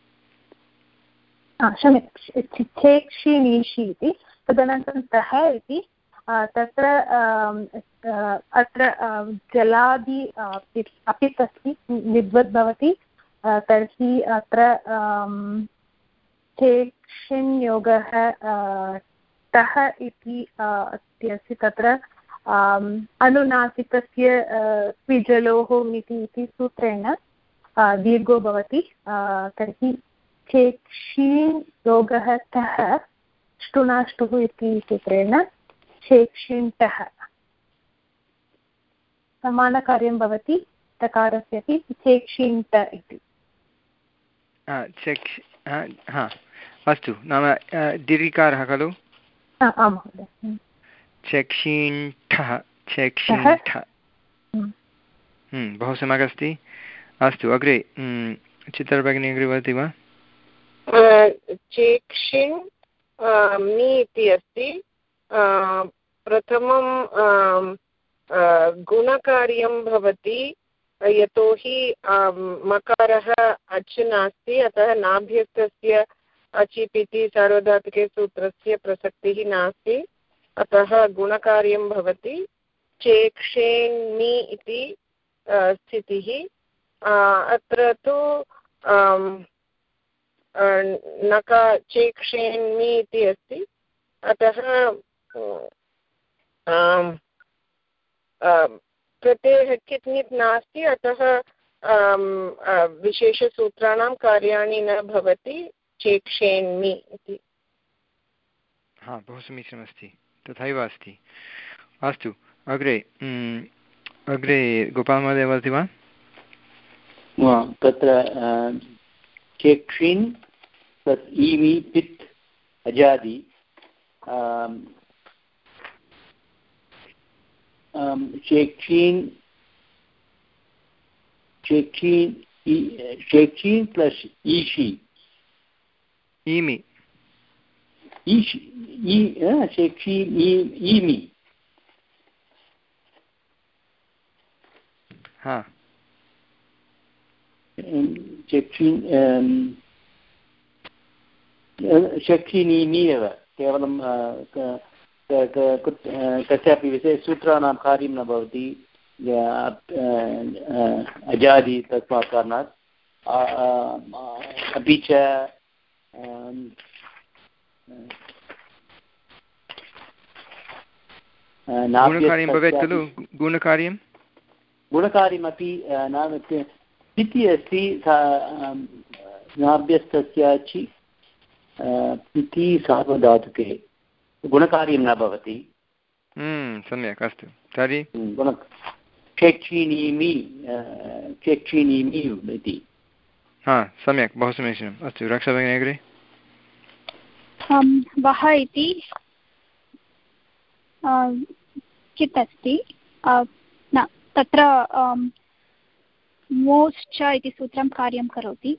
[SPEAKER 6] क्षम्य चेक्षिणीषि इति तदनन्तरं तः इति तत्र अत्र जलादि अपि अस्ति निद्वद् भवति तर्हि अत्र चेक्षिण्योगः तः इति अस्ति अस्ति तत्र अनुनासिकस्य द्विजलोः इति इति सूत्रेण दीर्घो भवति तर्हि चेक्षीन् योगः तः ष्टुनाष्टुः इति सूत्रेण चेक्षिण्टः समानकार्यं भवति तकारस्य अपि चेक्षिण्ट इति।
[SPEAKER 1] अस्तु नाम दीर्घिकारः खलु?
[SPEAKER 6] आं महोदय।
[SPEAKER 1] चक्षीण्ठः बहु सम्यक् अस्ति। अस्तु अग्रे चित्रभगिनी अग्रे वदति वा?
[SPEAKER 4] चेक्षिन् मि इति अस्ति। प्रथमं गुणकार्यं भवति। यतोहि मकारः अच् नास्ति, अतः नाभ्यस्तस्य अचिप् इति सार्वधातुके सूत्रस्य प्रसक्तिः नास्ति। अतः गुणकार्यं भवति। चेक्षेण्मि इति स्थितिः। अत्र तु नका चेक्षेण्मि इति अस्ति। अतः प्रत्ययः कित् नास्ति अतः विशेषसूत्राणां कार्याणि न भवति चेक्षेण्मि इति।
[SPEAKER 1] हा बहु समीचीनमस्ति। तथैव अस्ति। अस्तु अग्रे अग्रे गोपालमहोदय वदति वा?
[SPEAKER 5] तत्र चेक्षिन् प्लस् ईमि पित् अजादि। चेक्षीन् चेक्षीन् चेक्षीन् प्लस् ईशि।
[SPEAKER 1] ईमि।
[SPEAKER 5] ईशि चेक्षीन् ईमि।
[SPEAKER 1] हा।
[SPEAKER 5] चक्षि शक्षिणीमि एव केवलं कस्यापि विषये सूत्राणां कार्यं न भवति अजादि तस्मात् कारणात् अपि च
[SPEAKER 1] गुणकार्यं भवेत् खलु गुणकार्यं
[SPEAKER 5] गुणकार्यमपि नाम स्थितिः अस्ति नाभ्यस्तस्य चि इति सार्वधातुके। गुणकार्यं न भवति।
[SPEAKER 1] हम्म, सम्यक् अस्तु। तर्हि?
[SPEAKER 5] हम्म, गुण क्षेक्षिणीमि क्षेक्षिणीमि इति।
[SPEAKER 1] हा सम्यक् बहु समीचीनम्। अस्तु रक्षाभगिनी अग्रे?
[SPEAKER 2] वः इति कित् अस्ति? न तत्र मोश्च इति सूत्रं कार्यं करोति।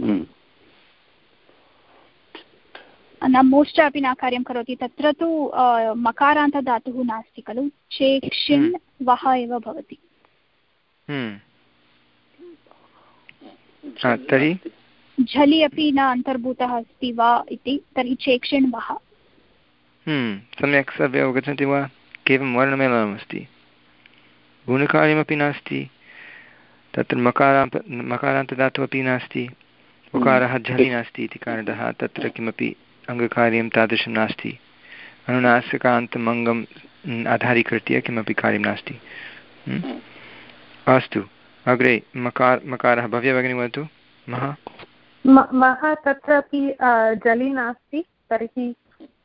[SPEAKER 5] हम्म।
[SPEAKER 2] न मोश्च अपि न कार्यं करोति। तत्र तु मकारान्तधातुः नास्ति खलु। चेक्षिन्
[SPEAKER 1] हम्म।
[SPEAKER 2] वः एव भवति।
[SPEAKER 1] हम्म। तर्हि?
[SPEAKER 2] झलि अपि न अन्तर्भूतः अस्ति वा इति तर्हि चेक्षिण् वः।
[SPEAKER 1] सम्यक् सर्वे अवगच्छन्ति वा? केवलं वर्णमेलनमस्ति गुणकार्यमपि नास्ति। तत्र मकारान्त मकारान्तदातुः अपि नास्ति उकारः झलि नास्ति इति कारणतः तत्र किमपि अङ्गकार्यं तादृशं नास्ति। अनुनासिकान्तमङ्गम् आधारीकृत्य किमपि कार्यं नास्ति। अस्तु। अग्रे मकार मकारः भव्यभगिनी वदतु। महा।
[SPEAKER 6] महा तत्रापि जलि नास्ति तर्हि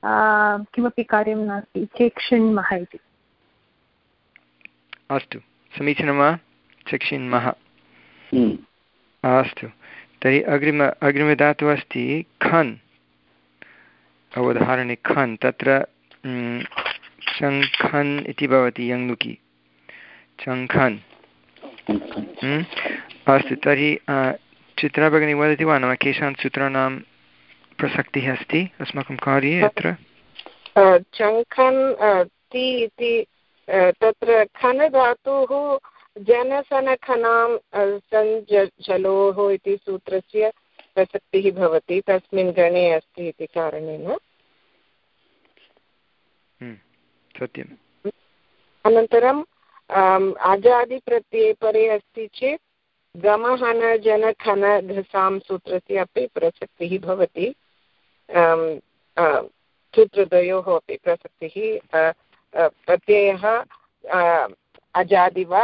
[SPEAKER 6] किमपि कार्यं नास्ति चेक्षिण्मः इति।
[SPEAKER 1] अस्तु। समीचीनं वा? चक्षिण्मः
[SPEAKER 5] हम्म।
[SPEAKER 1] अस्तु। तर्हि अग्रिम अग्रिमधातुः अस्ति खन्। अवधारणे खन्। तत्र चङ्खन् इति भवति यङ्लुकि चङ्खन् हम्म। अस्तु। तर्हि चित्रा भगिनी वदति वा नाम? केषां सूत्राणां प्रसक्तिः अस्ति अस्माकं कार्ये अत्र
[SPEAKER 4] चङ्खन् ति इति तत्र खन धातुः जनसनखनां सञ्जलोः इति सूत्रस्य प्रसक्तिः भवति तस्मिन् गणे अस्ति इति कारणेन।
[SPEAKER 1] हम्म, सत्यम्।
[SPEAKER 4] अनन्तरम् अजादिप्रत्यये परे अस्ति चेत् गमहनजनखनघसां सूत्रस्य अपि प्रसक्तिः भवति। सूत्रद्वयोः अपि प्रसक्तिः प्रत्ययः अजादि वा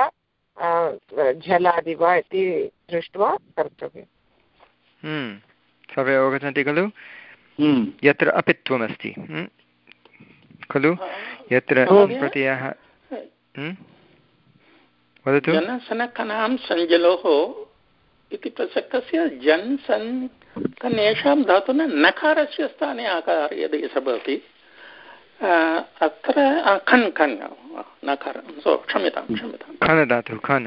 [SPEAKER 4] झलादि वा इति दृष्ट्वा कर्तव्यम्।
[SPEAKER 1] हम्म, सर्वे अवगच्छन्ति खलु?
[SPEAKER 5] हम्म।
[SPEAKER 1] यत्र अपित्वमस्ति हम्म, खलु? यत्र प्रत्ययः वदतु।
[SPEAKER 3] जनसनकनां सञ्जलोः इति प्रसक्तस्य जन् कन्येषां धातुना नकारस्य स्थाने आकार यदि स भवति अत्र खन् खन् नकार सो क्षम्यतां क्षम्यतां।
[SPEAKER 1] खन। धातुः खन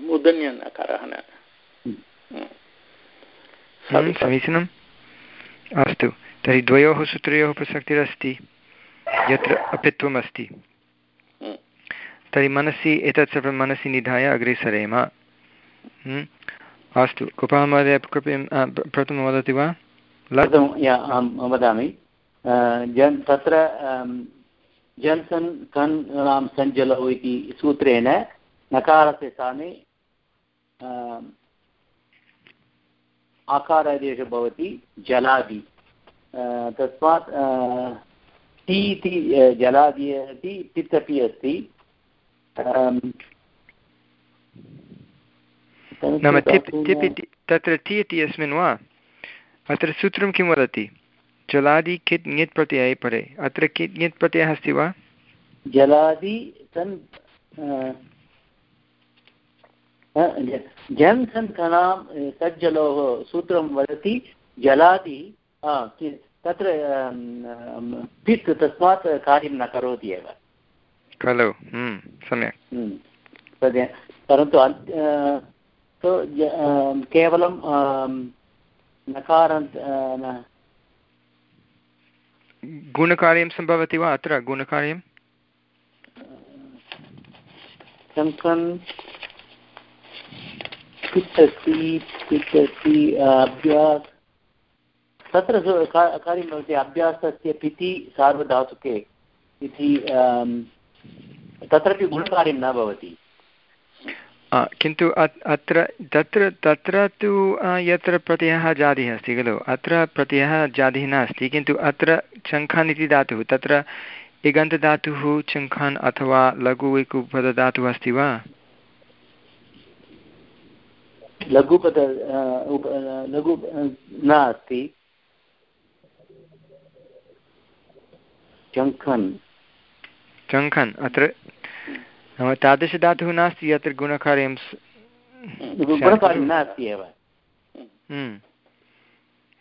[SPEAKER 3] मूर्धन्यनकारः न।
[SPEAKER 1] समीचीनम्। अस्तु तर्हि द्वयोः सूत्रयोः प्रसक्तिरस्ति यत्र अपित्वमस्ति। तर्हि मनसि एतत् सर्वं मनसि निधाय अग्रे सरेम अस्तु। कुपः महोदय कृपया प्रथमं वदति वा?
[SPEAKER 5] अहं वदामि। जन्, तत्र जन्सन् कन्नां सञ्जलौ इति सूत्रेण नकारस्य स्थाने आकारादेशः भवति जलादि। तस्मात् टी इति जलादि अपि पित् अपि अस्ति
[SPEAKER 1] नाम टिप् टिप् इति तत्र टि इति अस्मिन् वा? अत्र सूत्रं किं वदति? जलादि कित् ङित् प्रत्यये परे। अत्र कित् ङित् प्रत्ययः अस्ति वा?
[SPEAKER 5] जलादि सन् जन् सन् कणां तज्जलोः सूत्रं वदति जलादि तत्र पित् तस्मात् कार्यं न करोति एव।
[SPEAKER 1] खलु हम्म, सम्यक्।
[SPEAKER 5] हम्म, परन्तु केवलं नकारान्त
[SPEAKER 1] गुणकार्यं सम्भवति वा अत्र गुणकार्यं?
[SPEAKER 5] शङ्कन् पिच्छति पिच्छति अभ्यास। तत्र कार्यं भवति अभ्यासस्य पिति सार्वधातुके। इति तत्रापि गुणकार्यं न भवति।
[SPEAKER 1] किन्तु अत्र तत्र तत्र तु यत्र प्रत्ययः जातिः अस्ति खलु? अत्र प्रत्ययः जातिः नास्ति किन्तु अत्र शङ्खान् इति धातुः तत्र इगन्तधातुः चङ्खान् अथवा लघु इकुपदधातुः अस्ति वा?
[SPEAKER 5] लघुपद लघु नास्ति। चङ्खन्
[SPEAKER 1] चङ्खन् अत्र नाम तादृशधातुः नास्ति यत्र गुणकार्यं
[SPEAKER 5] नास्ति एव।
[SPEAKER 1] हम्म।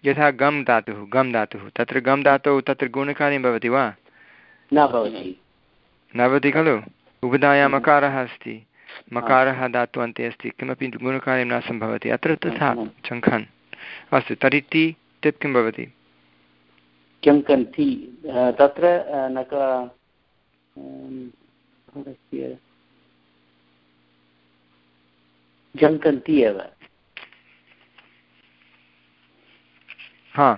[SPEAKER 1] यथा गम् धातुः गम् धातुः। तत्र गम् धातौ तत्र गुणकार्यं भवति वा?
[SPEAKER 5] न भवति।
[SPEAKER 1] न भवति खलु? उभधायां मकारः अस्ति। मकारः धातु अन्ते अस्ति। किमपि गुणकार्यं न सम्भवति। अत्र तथा चङ्खन्। अस्तु तर्हि ति टिप् किं भवति?
[SPEAKER 5] चङ्कन्ति तत्र जङ्कन्ति एव
[SPEAKER 1] हा।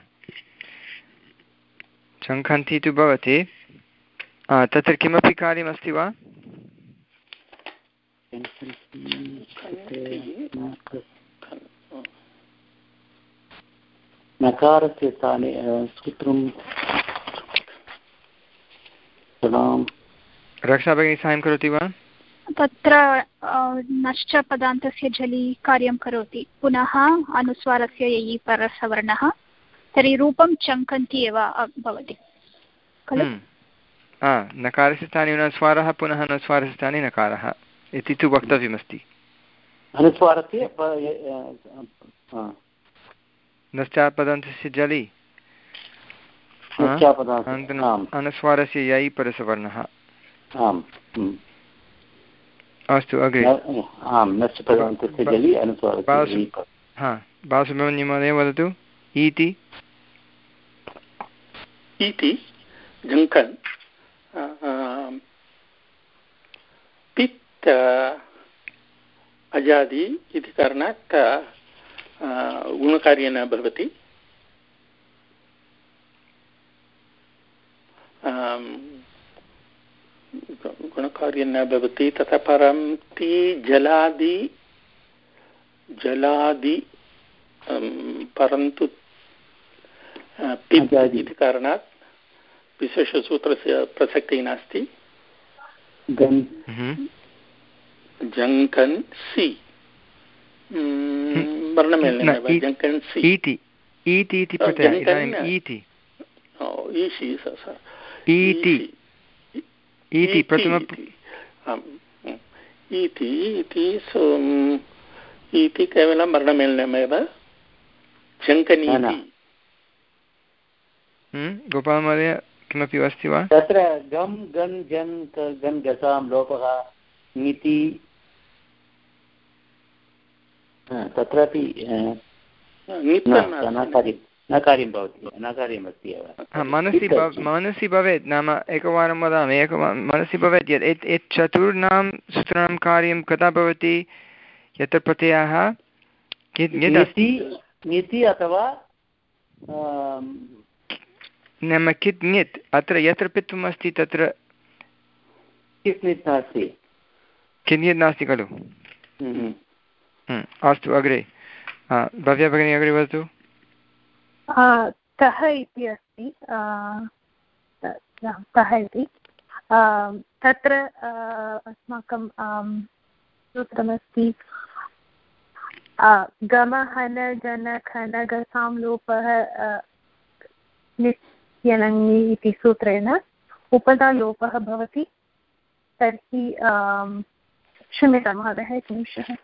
[SPEAKER 1] चङ्खन्ति तु भवति। तत्र किमपि कार्यमस्ति वा?
[SPEAKER 5] नकारस्य स्थाने सूत्रं
[SPEAKER 1] रक्षा भगिनी साहाय्यं करोति वा?
[SPEAKER 2] तत्र नश्च पदान्तस्य जलि कार्यं करोति। पुनः अनुस्वारस्य ययि परसवर्णः तर्हि रूपं चङ्कन्ति एव भवति। खलु?
[SPEAKER 1] हम्म। नकारस्य स्थाने अनुस्वारः पुनः अनुस्वारस्य स्थाने नकारः। इति तु वक्तव्यमस्ति।
[SPEAKER 5] अनुस्वारस्य
[SPEAKER 1] नश्चापदन्तस्य जलि अनुस्वारस्य यै परसवर्णः। अस्तु अग्रे। बालसुब्रह्मण्यमहोदय वदतु। इति
[SPEAKER 3] इति जङ्कन् पित् अजादि इति कारणात् गुणकार्ये न भवति। गुणकार्यं न भवति ततः परं ति जलादि जलादि परन्तु इति कारणात् विशेषसूत्रस्य प्रसक्तिः नास्ति। जङ्कन् सि। वर्णमेलनेव जङ्कन् सि।
[SPEAKER 1] इति इति इति इति इति प्रथम
[SPEAKER 3] इति इति इति केवलं वर्णमेलनमेव जङ्कनी
[SPEAKER 1] गोपालमहोदय किमपि अस्ति वा
[SPEAKER 5] तत्र गम् गन् जन् गन् गसां लोपः इति तत्रापि न कार्यं भवति न कार्यमस्ति एव।
[SPEAKER 1] मनसि मनसि भवेत् नाम एकवारं वदामि एक मनसि भवेत् यत् यत् चतुर्णां सूत्राणां कार्यं कदा भवति यत्र प्रत्ययः?
[SPEAKER 5] नीति अथवा
[SPEAKER 1] नाम कित् ङित् अत्र यत्र पित्वम् अस्ति तत्र
[SPEAKER 5] कित् नास्ति।
[SPEAKER 1] किञ्चित् नास्ति खलु? अस्तु अग्रे। भव्या भगिनी अग्रे वदतु।
[SPEAKER 6] कः इति अस्ति कः इति? तत्र अस्माकं सूत्रमस्ति गमहन जन खन गसां लोपः नित्यनङि इति सूत्रेण उपदा लोपः भवति, तर्हि क्षम्यतां महोदय एकनिमिषः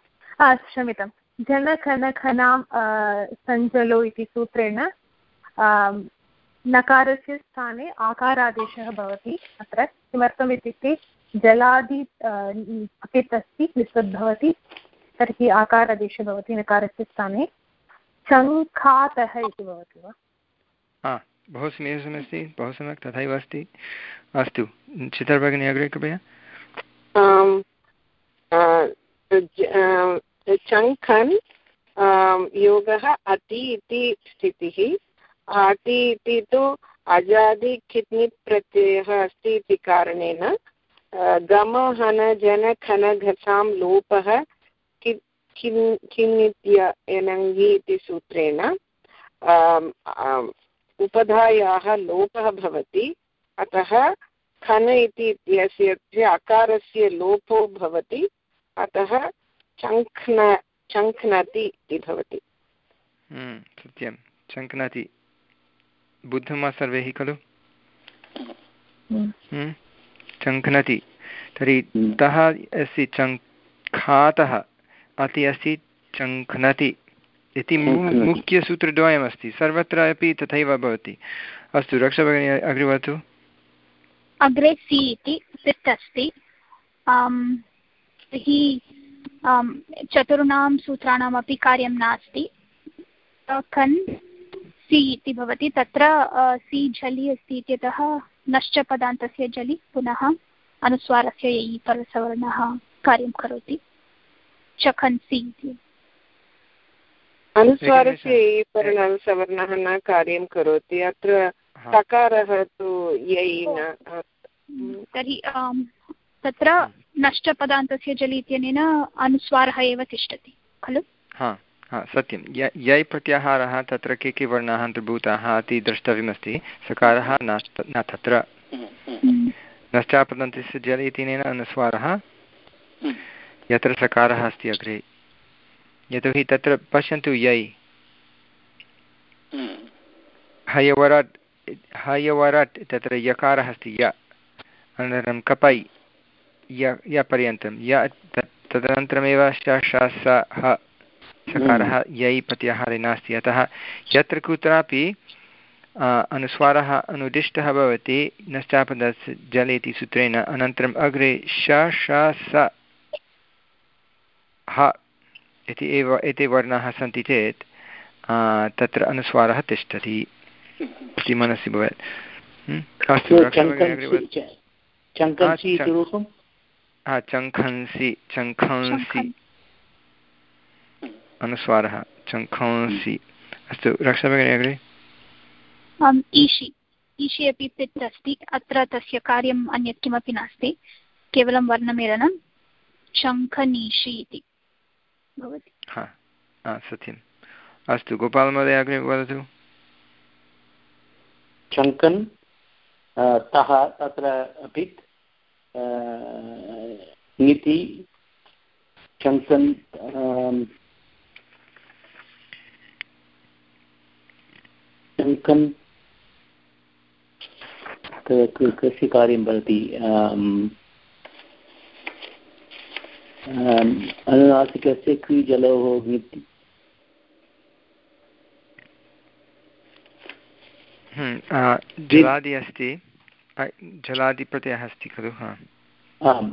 [SPEAKER 6] क्षम्यतां जनखनखनां सञ्जलो इति सूत्रेण नकारस्य स्थाने आकारादेशः भवति अत्र। किमर्थम् इत्युक्ते जलादि पित् अस्ति भवति तर्हि आकारादेशः भवति नकारस्य स्थाने। चङ्खातः इति भवति वा?
[SPEAKER 1] बहु समीचीनमस्ति बहु सम्यक् तथैव अस्ति। अस्तु चित्रभगिनी अग्रे कृपया।
[SPEAKER 4] चङ्खन् योगः, अति इति स्थितिः। अति इति तु अजादि कित्नित् प्रत्ययः अस्ति इति कारणेन गम, हन, जन, खन, घसां, लोपः किन्नित्य एनङ्गि इति सूत्रेण उपधायाः लोपः भवति। अतः खन इति इत्यस्य अकारस्य लोपो भवति। अतः चङ्ख्न चङ्ख्नति इति भवति।
[SPEAKER 1] हम्म, सत्यं। चङ्क्नति बुद्धं वा सर्वैः खलु? हम्म, चङ्क्नति तर्हि तः अस्ति चङ्खातः अति अस्ति चङ्ख्नति इति मुख्यसूत्रद्वयमस्ति। सर्वत्र अपि तथैव भवति। अस्तु रक्षाभगिनी अग्रे वदतु।
[SPEAKER 2] अग्रे सि इति सित् अस्ति। चतुर्णां सूत्राणामपि कार्यं नास्ति। कन् सि इति भवति। तत्र सि झलि अस्ति इत्यतः नश्च पदान्तस्य झलि पुनः अनुस्वारस्य ययि परसवर्णः कार्यं करोति। चखन्सि इति।
[SPEAKER 4] अनुस्वारस्य वर्णसवर्णः न कार्यं करोति। अत्र सकारः तु यै न।
[SPEAKER 2] तर्हि तत्र नष्टपदान्तस्य जलि इत्यनेन अनुस्वारः एव तिष्ठति खलु?
[SPEAKER 1] हा हा सत्यं। यै प्रत्याहारः तत्र के के वर्णाः अन्तर्भूताः इति द्रष्टव्यमस्ति सकारः न तत्र।
[SPEAKER 2] हम्म।
[SPEAKER 1] नश्चापदन्तस्य जल इत्यनेन अनुस्वारः यत्र सकारः अस्ति अग्रे। यतोहि तत्र पश्यन्तु यै। हयवरट् हयवरट् तत्र यकारः अस्ति य। अनन्तरं कपै। य यपर्यन्तं. य तदनन्तरमेव श श स ह सकारः यै प्रत्याहारे नास्ति. अतः यत्र कुत्रापि अनुस्वारः अनुदिष्टः भवति नश्चापदस्य जले इति सूत्रेण अनन्तरम् अग्रे श श स ह इति एव एते वर्णाः सन्ति चेत् तत्र अनुस्वारः तिष्ठति इति मनसि भवेत्. अस्तु चङ्खंसि चङ्खंसि अनुस्वारः चङ्खंसि अस्तु रक्षाभगिनी अग्रे।
[SPEAKER 2] ईशि। ईशि अपि पित् अस्ति अत्र तस्य कार्यम् अन्यत् किमपि नास्ति केवलं वर्णमेलनं शङ्खनीषि इति। भवति।
[SPEAKER 1] हा सत्यम्। अस्तु गोपालमहोदय अग्रे वदतु।
[SPEAKER 5] शङ्कन् तः तत्र पित् नीति शङ्कन् शङ्कन् कस्य कार्यं भवति अनुनासिकस्य
[SPEAKER 1] हम्म, अस्ति। जलादिप्रत्ययः अस्ति खलु हा?
[SPEAKER 5] आम्।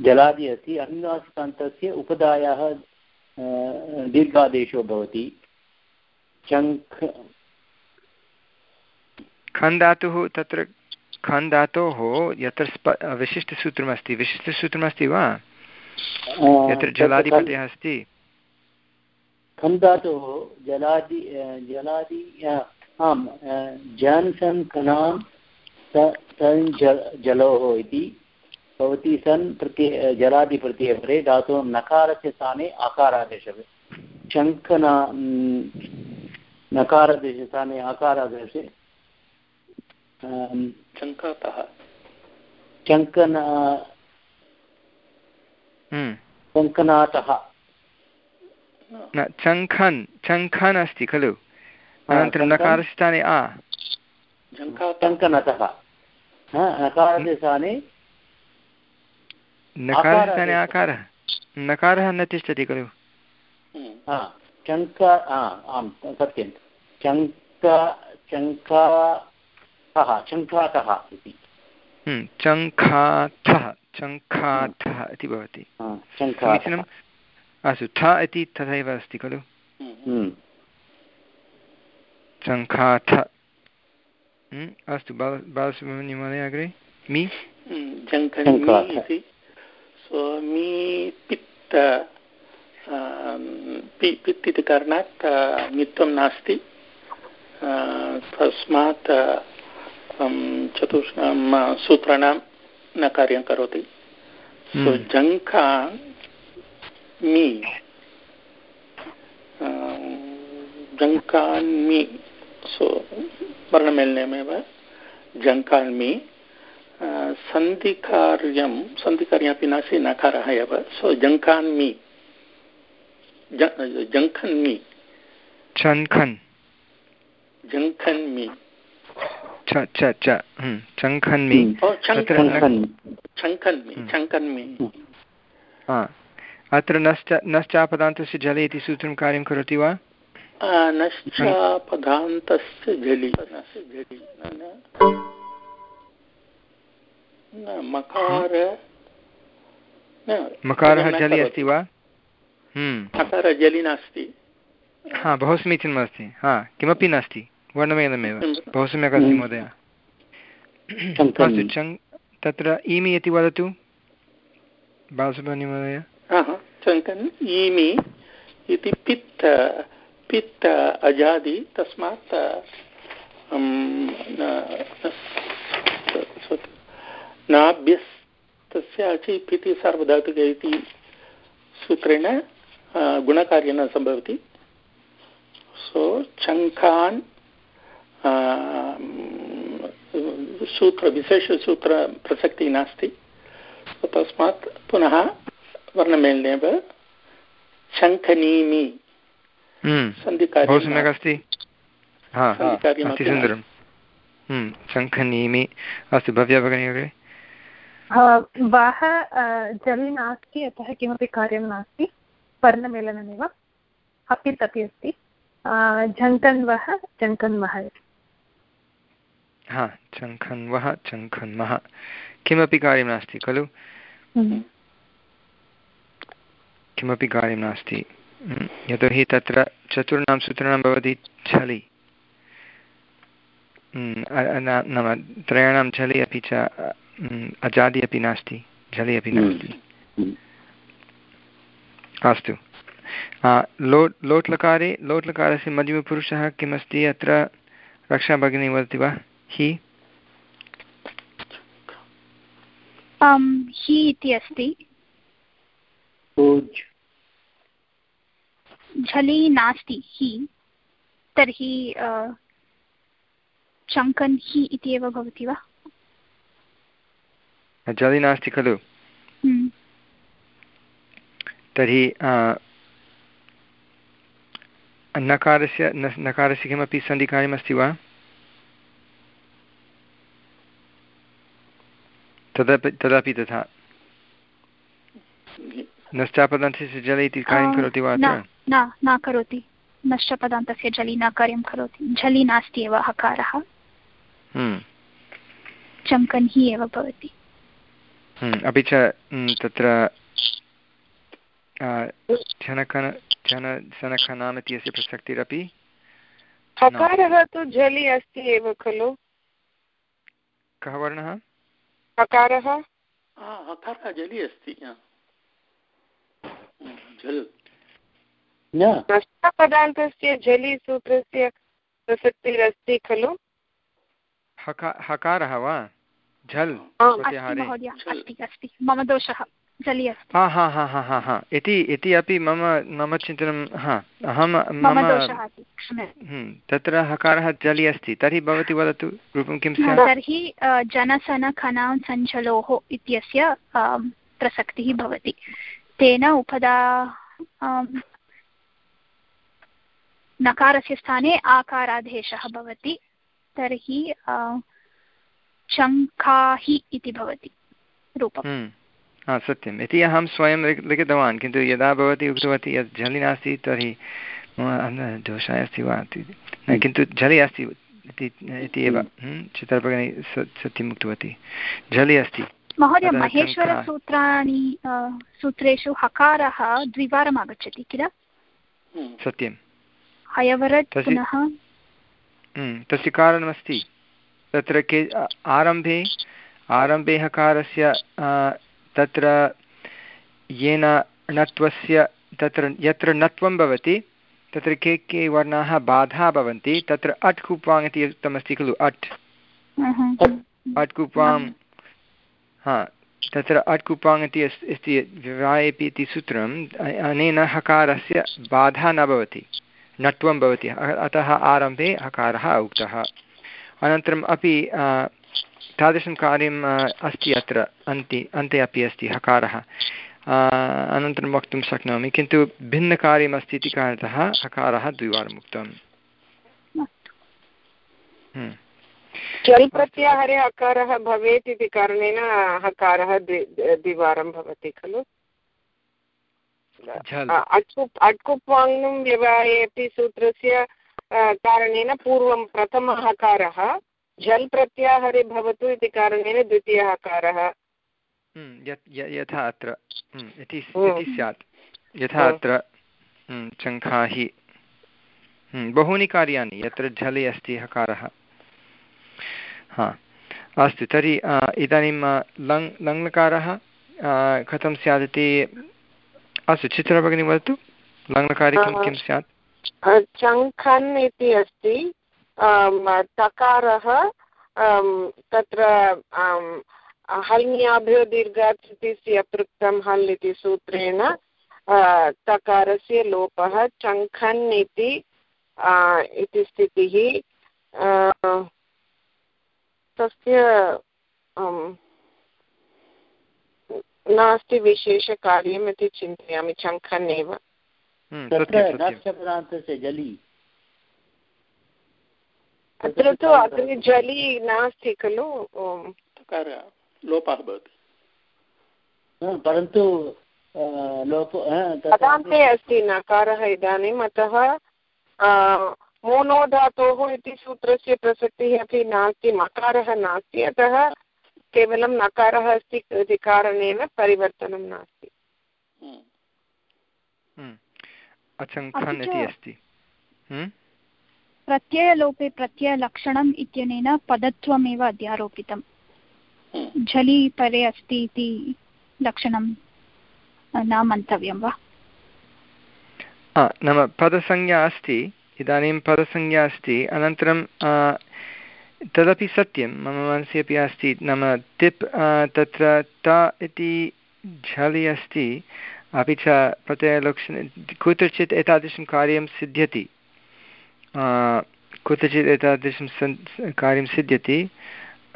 [SPEAKER 5] जलादि अस्ति अनुनासिकान्तस्य उपदायाः दीर्घादेशो भवति। चङ्ख्
[SPEAKER 1] खन् धातुः तत्र खन् धातोः यत्र स्प विशिष्टसूत्रमस्ति। विशिष्टसूत्रमस्ति वा? यत्र जलादिपत्यः अस्ति।
[SPEAKER 5] खन् धातोः जलादि जलादि आम् जन् सन् खनां सन् जलोः इति भवति सन् प्रत्यय जलादिप्रत्ययपरे धातोः नकारस्य स्थाने आकारादेशः शङ्खना नकारादेशस्थाने आकारादेशे
[SPEAKER 3] चङ्कातः
[SPEAKER 5] चङ्कन
[SPEAKER 1] हम्म।
[SPEAKER 5] कङ्कनातः
[SPEAKER 1] न चङ्खन् चङ्खन् अस्ति खलु। अनन्तरं नकारस्य स्थाने आ।
[SPEAKER 5] कङ्कनतः नकारस्य स्थाने
[SPEAKER 1] आकारः नकारः न तिष्ठति खलु
[SPEAKER 5] चङ्क आम् सत्यं। चङ्क चङ्कातः चङ्कातः इति।
[SPEAKER 1] चङ्खाथः चङ्खाथः इति भवति। समीचीनम् अस्तु थ इति तथैव अस्ति खलु। चङ्खाथ अस्तु बाल बालसुब्रह्मण्यमहोदय अग्रे मि
[SPEAKER 3] पित्त पित् इति कारणात् मित्वं नास्ति तस्मात् चतुष्णां सूत्राणां न कार्यं करोति सो जङ्खा मि जङ्कान्मि सो वर्ण वर्णमेलनमेव जङ्कान्मि सन्धिकार्यं सन्धिकार्यमपि नास्ति नकारः एव सो जङ्कान्मि जङ्खन्मि
[SPEAKER 1] चङ्खन्
[SPEAKER 3] जङ्खन्मि
[SPEAKER 1] च च च चङ्खन्मि
[SPEAKER 3] चङ्खन्मि चङ्खन्मि
[SPEAKER 1] अत्र नश्च नश्चापदान्तस्य जले इति सूत्रं कार्यं करोति वा?
[SPEAKER 3] नश्चापदान्तस्य जलि। जलि मकार
[SPEAKER 1] मकारः जलि अस्ति वा?
[SPEAKER 3] मकारः जलि नास्ति।
[SPEAKER 1] हा बहु समीचीनमस्ति हा किमपि नास्ति। वर्णमेलमेव बहु सम्यक् अस्ति महोदय। अस्तु चङ् तत्र ईमि इति वदतु। बालसुब्रह्मण्यमहोदय
[SPEAKER 3] चङ्कन् ईमि इति पित्त पित्त अजादि तस्मात् नाभ्यस्तस्य अचिप् इति सार्वधातुक इति सूत्रेण गुणकार्यं न सम्भवति। सो, चङ्खान् सूत्र विशेषसूत्रप्रसक्तिः नास्ति। तस्मात् पुनः वर्णमेलनेव शङ्खनीमि
[SPEAKER 1] बहु सम्यक् अस्ति अति सुन्दरं शङ्खनीमि अस्तु भव्या भगिनी अग्रे
[SPEAKER 6] वाह जलि नास्ति अतः किमपि कार्यं नास्ति वर्णमेलनमेव हपित् अपि अस्ति झङ्कन्वः चङ्कन्वः
[SPEAKER 1] हा चङ्खन्वः चङ्खन्वः किमपि कार्यं नास्ति खलु किमपि कार्यं नास्ति यतोहि तत्र चतुर्णां सूत्राणां भवति झलि नाम त्रयाणां झलि अपि च अजादि अपि नास्ति झलि अपि नास्ति। अस्तु। लोट् लोट्लकारे लोट्लकारस्य मध्यमपुरुषः किमस्ति? अत्र रक्षा भगिनी वदति वा? हि?
[SPEAKER 2] हि इति अस्ति। झलि नास्ति हि तर्हि शङ्कन् हि इति एव भवति वा?
[SPEAKER 1] झलि नास्ति खलु।
[SPEAKER 2] हम्म।
[SPEAKER 1] तर्हि नकारस्य नकारस्य किमपि सन्धिकार्यमस्ति वा? तदपि तदपि तथा। नश्चापदन्तस्य जले इति कार्यं करोति वा
[SPEAKER 2] न न करोति। नश्चपदान्तस्य जलि न कार्यं करोति। झलि नास्ति एव हकारः
[SPEAKER 1] हम्म।
[SPEAKER 2] चङ्कन् हि एव भवति।
[SPEAKER 1] हम्म, अपि च तत्र जनकन जन जनखनाम् इत्यस्य प्रसक्तिरपि
[SPEAKER 4] हकारः तु झलि अस्ति एव खलु।
[SPEAKER 1] कः वर्णः?
[SPEAKER 4] हकारः
[SPEAKER 3] हकारः जलि अस्ति झल्
[SPEAKER 4] नष्टपदान्तस्य झलि सूत्रस्य प्रसक्तिरस्ति खलु?
[SPEAKER 1] हकारः वा? झल्
[SPEAKER 2] मम दोषः झलि
[SPEAKER 1] हा हा हा हा हा हा। इति इति अपि मम मम चिन्तनं हा अहं मम तत्र हकारः जलि अस्ति। तर्हि भवती वदतु रूपं किं स्यात्?
[SPEAKER 2] तर्हि जनसनखनां सञ्चलोः इत्यस्य प्रसक्तिः भवति। तेन उपदा नकारस्य स्थाने आकारादेशः भवति तर्हि शङ्खाहि इति भवति रूपम्।
[SPEAKER 1] हम्म। सत्यम्। इति अहं स्वयं लिखितवान् किन्तु यदा भवती उक्तवती यत् झलि नास्ति तर्हि दोषाय अस्ति वा किन्तु झलि अस्ति इति एव। हम्म, चित्रभगिनी सत्यम् उक्तवती। झलि अस्ति।
[SPEAKER 2] महोदय महेश्वरसूत्राणि सूत्रेषु हकारः द्विवारम् आगच्छति किल
[SPEAKER 1] सत्यं
[SPEAKER 2] हयवरट् पुनः
[SPEAKER 1] तस्य कारणमस्ति। तत्र के आरम्भे आरम्भे हकारस्य तत्र येन णत्वस्य तत्र यत्र णत्वं भवति तत्र के के वर्णाः बाधा भवन्ति तत्र अट् कुप्वाङ् इति उक्तमस्ति खलु अट्। अट् कुप्वाङ् हा तत्र अट् कुप्वाङ् इति अस्ति विवाहेपि इति सूत्रम् अनेन हकारस्य बाधा न भवति। नट्वं भवति। अतः आरम्भे हकारः उक्तः। अनन्तरम् अपि तादृशं कार्यम् अस्ति अत्र, अन्ति, अन्ते अपि अस्ति हकारः अनन्तरं वक्तुं शक्नोमि, किन्तु भिन्नकार्यमस्ति इति कारणतः हकारः द्विवारम् उक्तम्।
[SPEAKER 4] हम्म। प्रत्याहारे हकारः भवेत् इति कारणेन हकारः द्विवारं भवति खलु? अट्कुप् अट्कुप् वाङ्नुं व्यवहारे अपि सूत्रस्य कारणेन पूर्वं प्रथमः हकारः झल् प्रत्याहारे भवतु इति कारणेन द्वितीयः हकारः
[SPEAKER 1] हम्म, यथा अत्र हम्म, इति स्यात्। यथा अत्र चङ्खाहि। बहूनि कार्याणि यत्र झलि अस्ति हकारः। हा अस्तु तर्हि इदानीं लङ् लङ्लकारः कथं स्यात् इति अस्तु चित्रभगिनी वदतु? लङ्लकारे किं स्यात्?
[SPEAKER 4] चङ्खन् इति अस्ति। तकारः तत्र हल्न्याभ्यो दीर्घात् इति हल् इति सूत्रेण तकारस्य लोपः चङ्खन् इति इति स्थितिः। तस्य नास्ति विशेषकार्यम् इति चिन्तयामि शङ्खन् एव
[SPEAKER 5] हम्म,
[SPEAKER 4] अत्र तु अग्रे जलि नास्ति खलु।
[SPEAKER 3] लोपः भवति।
[SPEAKER 5] परन्तु
[SPEAKER 4] पदान्ते अस्ति नकारः इदानीम् अतः मोनो धातोः इति सूत्रस्य प्रसक्तिः अपि नास्ति मकारः नास्ति अतः केवलं नकारः अस्ति इति कारणेन परिवर्तनं नास्ति
[SPEAKER 1] हम्म। हम्म। अचङ्खन् इति अस्ति हम्म?
[SPEAKER 2] प्रत्ययलोपे प्रत्ययलक्षणम् इत्यनेन पदत्वमेव अध्यारोपितं झलि परे अस्ति इति लक्षणं न मन्तव्यं वा
[SPEAKER 1] नाम पदसंज्ञा अस्ति इदानीं पदसंज्ञा अस्ति अनन्तरं तदपि सत्यं, मम मनसि अपि अस्ति। नाम तिप् तत्र त इति झलि अस्ति। अपि च प्रत्ययलक्षणे कुत्रचित् एतादृशं कार्यं सिद्ध्यति। कुत्रचित् एतादृशं सन्, कार्यं सिद्ध्यति।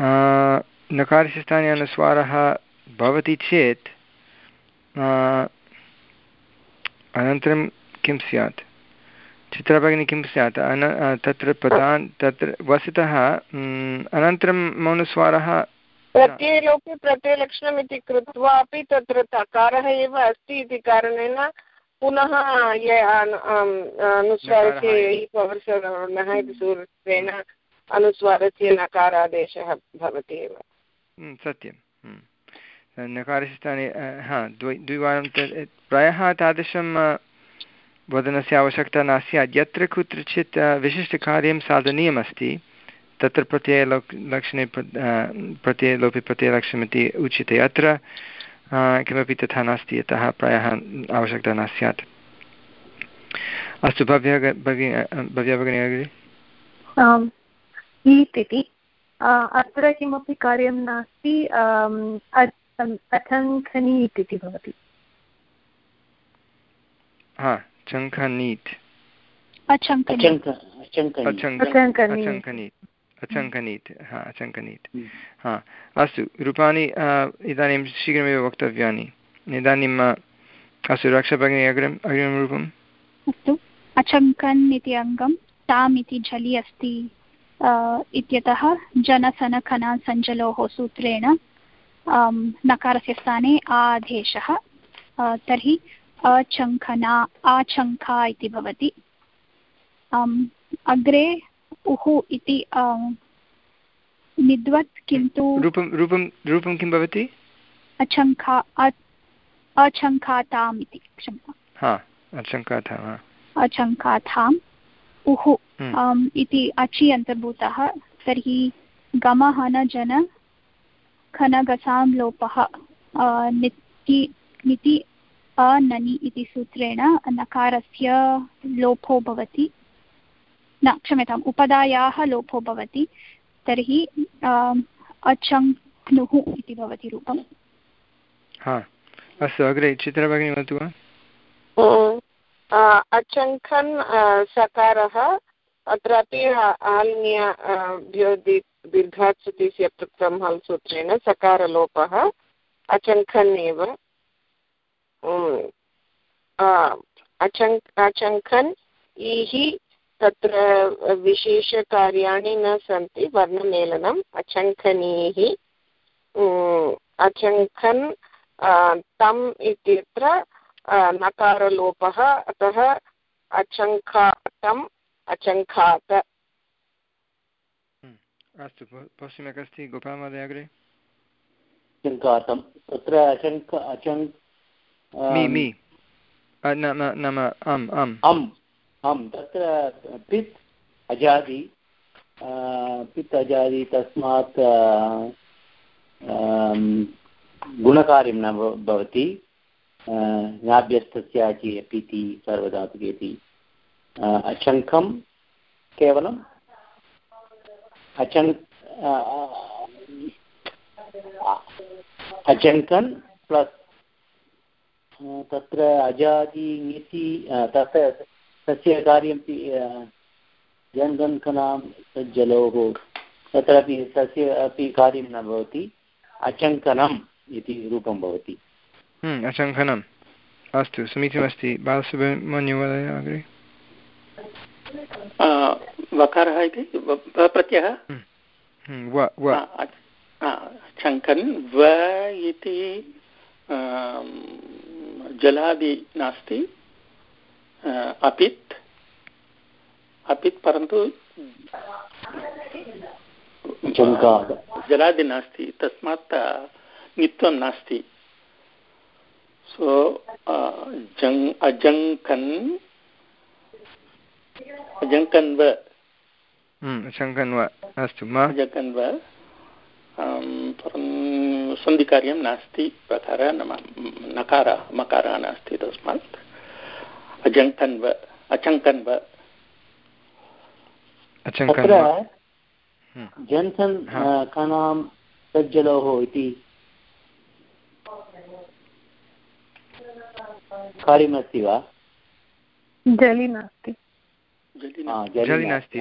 [SPEAKER 1] नकारस्य स्थाने अनुस्वारः भवति चेत् अनन्तरं किं स्यात्? चित्रभगिनी किं स्यात्। अन तत्र प्रधान् तत्र वस्तुतः अनन्तरं मौनस्वारः
[SPEAKER 4] प्रत्ययलोपे प्रत्ययलक्षणम् इति कृत्वा अपि तत्र तकारः एव अस्ति इति कारणेन पुनः ये अनुस्वारस्य पवर्षवर्णः इति सूत्रेण अनुस्वारस्य नकारादेशः भवति एव।
[SPEAKER 1] सत्यं नकारस्य स्थाने हा द्वि द्विवारं प्रायः तादृशं वदनस्य आवश्यकता न स्यात् यत्र कुत्रचित् विशिष्टकार्यं साधनीयमस्ति तत्र प्रत्ययलोक् लक्षणे प्रत्ययलोपे प्रत्ययलक्षणमिति उच्यते। अत्र किमपि तथा नास्ति यतः प्रायः आवश्यकता न स्यात्। अस्तु भव्य भव्या भगिनी
[SPEAKER 6] अग्रे। इति अत्र किमपि कार्यं नास्ति अथङ्खनीत् इति भवति।
[SPEAKER 1] हा।
[SPEAKER 2] अचङ्कनीत्
[SPEAKER 1] अचङ्कनीत् हा अचङ्कनीत् हा अस्तु रूपाणि इदानीं शीघ्रमेव वक्तव्यानि इदानीं अस्तु रक्षभगिनी अग्रिम अग्रिमं रूपम्
[SPEAKER 2] अस्तु अचङ्कन् इति अङ्गं ताम् इति झलि अस्ति इत्यतः जनसनखना सञ्जलोः सूत्रेण नकारस्य स्थाने आदेशः तर्हि अचङ्खना आचङ्खा इति भवति। अग्रे उः इति निद्वत् किन्तु
[SPEAKER 1] रूपं रूपं रूपं किं भवति?
[SPEAKER 2] अचङ्खा अचङ्खाताम् इति क्षम्यताम्।
[SPEAKER 1] हा अचङ्खाथा
[SPEAKER 2] अचङ्खाथाम् उः हम्म। इति अचि अन्तर्भूतः तर्हि गमः न जन खनगसां लोपः निति निति अननि इति सूत्रेण नकारस्य लोपो भवति। न क्षम्यताम् उपदायाः लोपो भवति। तर्हि अचङ्क्नुः इति भवति रूपम्।
[SPEAKER 1] हा अस्तु अग्रे चित्रभगिनी वदतु वा?
[SPEAKER 4] अचङ्खन् सकारः अत्रापि आल्न्य दीर्घात् सुतिस्य पृक्तं हल् सूत्रेण सकारलोपः अचङ्खन् एव अचङ् अचङ्खन् इः तत्र विशेषकार्याणि न सन्ति वर्णमेलनम् अचङ्खनीः अचङ्खन् तम् इत्यत्र नकारलोपः अतः अचङ्खातम् अचङ्खात
[SPEAKER 1] अस्तु पश्चिमे कस्ति गोपालमहोदय अग्रे।
[SPEAKER 5] अचङ्कातं तत्र अचङ्क अचङ्
[SPEAKER 1] नाम आम् आम्
[SPEAKER 5] आम् आं तत्र पित् अजादि पित् अजादि तस्मात् गुणकार्यं न भवति। ज्ञाभ्यस्तस्य अचि अपीति सर्वधातुके इति अचङ्कं केवलम् अचङ् अचङ्कन् प्लस् तत्र अजादि ङिति तत्र तस्य कार्यं जन्गन्कनां सज्जलोः तत्रापि तस्य अपि कार्यं न भवति अचङ्कनम् इति रूपं भवति।
[SPEAKER 1] हम्म, अचङ्कनम् अस्तु समीचीनमस्ति। बालसुब्रह्मण्यमहोदय अग्रे
[SPEAKER 3] वकारः इति? प्रत्ययः?
[SPEAKER 1] हम्म,
[SPEAKER 3] चङ्कन् व इति जलादि नास्ति अपित् अपित् परन्तु जलादि नास्ति तस्मात् नित्वं नास्ति। सो जङ् अजङ्कन् अजङ्कन्व।
[SPEAKER 1] अजङ्कन्व अस्तु
[SPEAKER 3] अजङ्कन्व परं सन्धिकार्यं नास्ति प्रकारः नकारः मकारः नास्ति तस्मात्। अजङ्कन्व अचङ्कन्व।
[SPEAKER 5] तत्र जन्सन् कणां सज्जलोः इति कार्यमस्ति वा?
[SPEAKER 6] जलि नास्ति।
[SPEAKER 1] जलि नास्ति।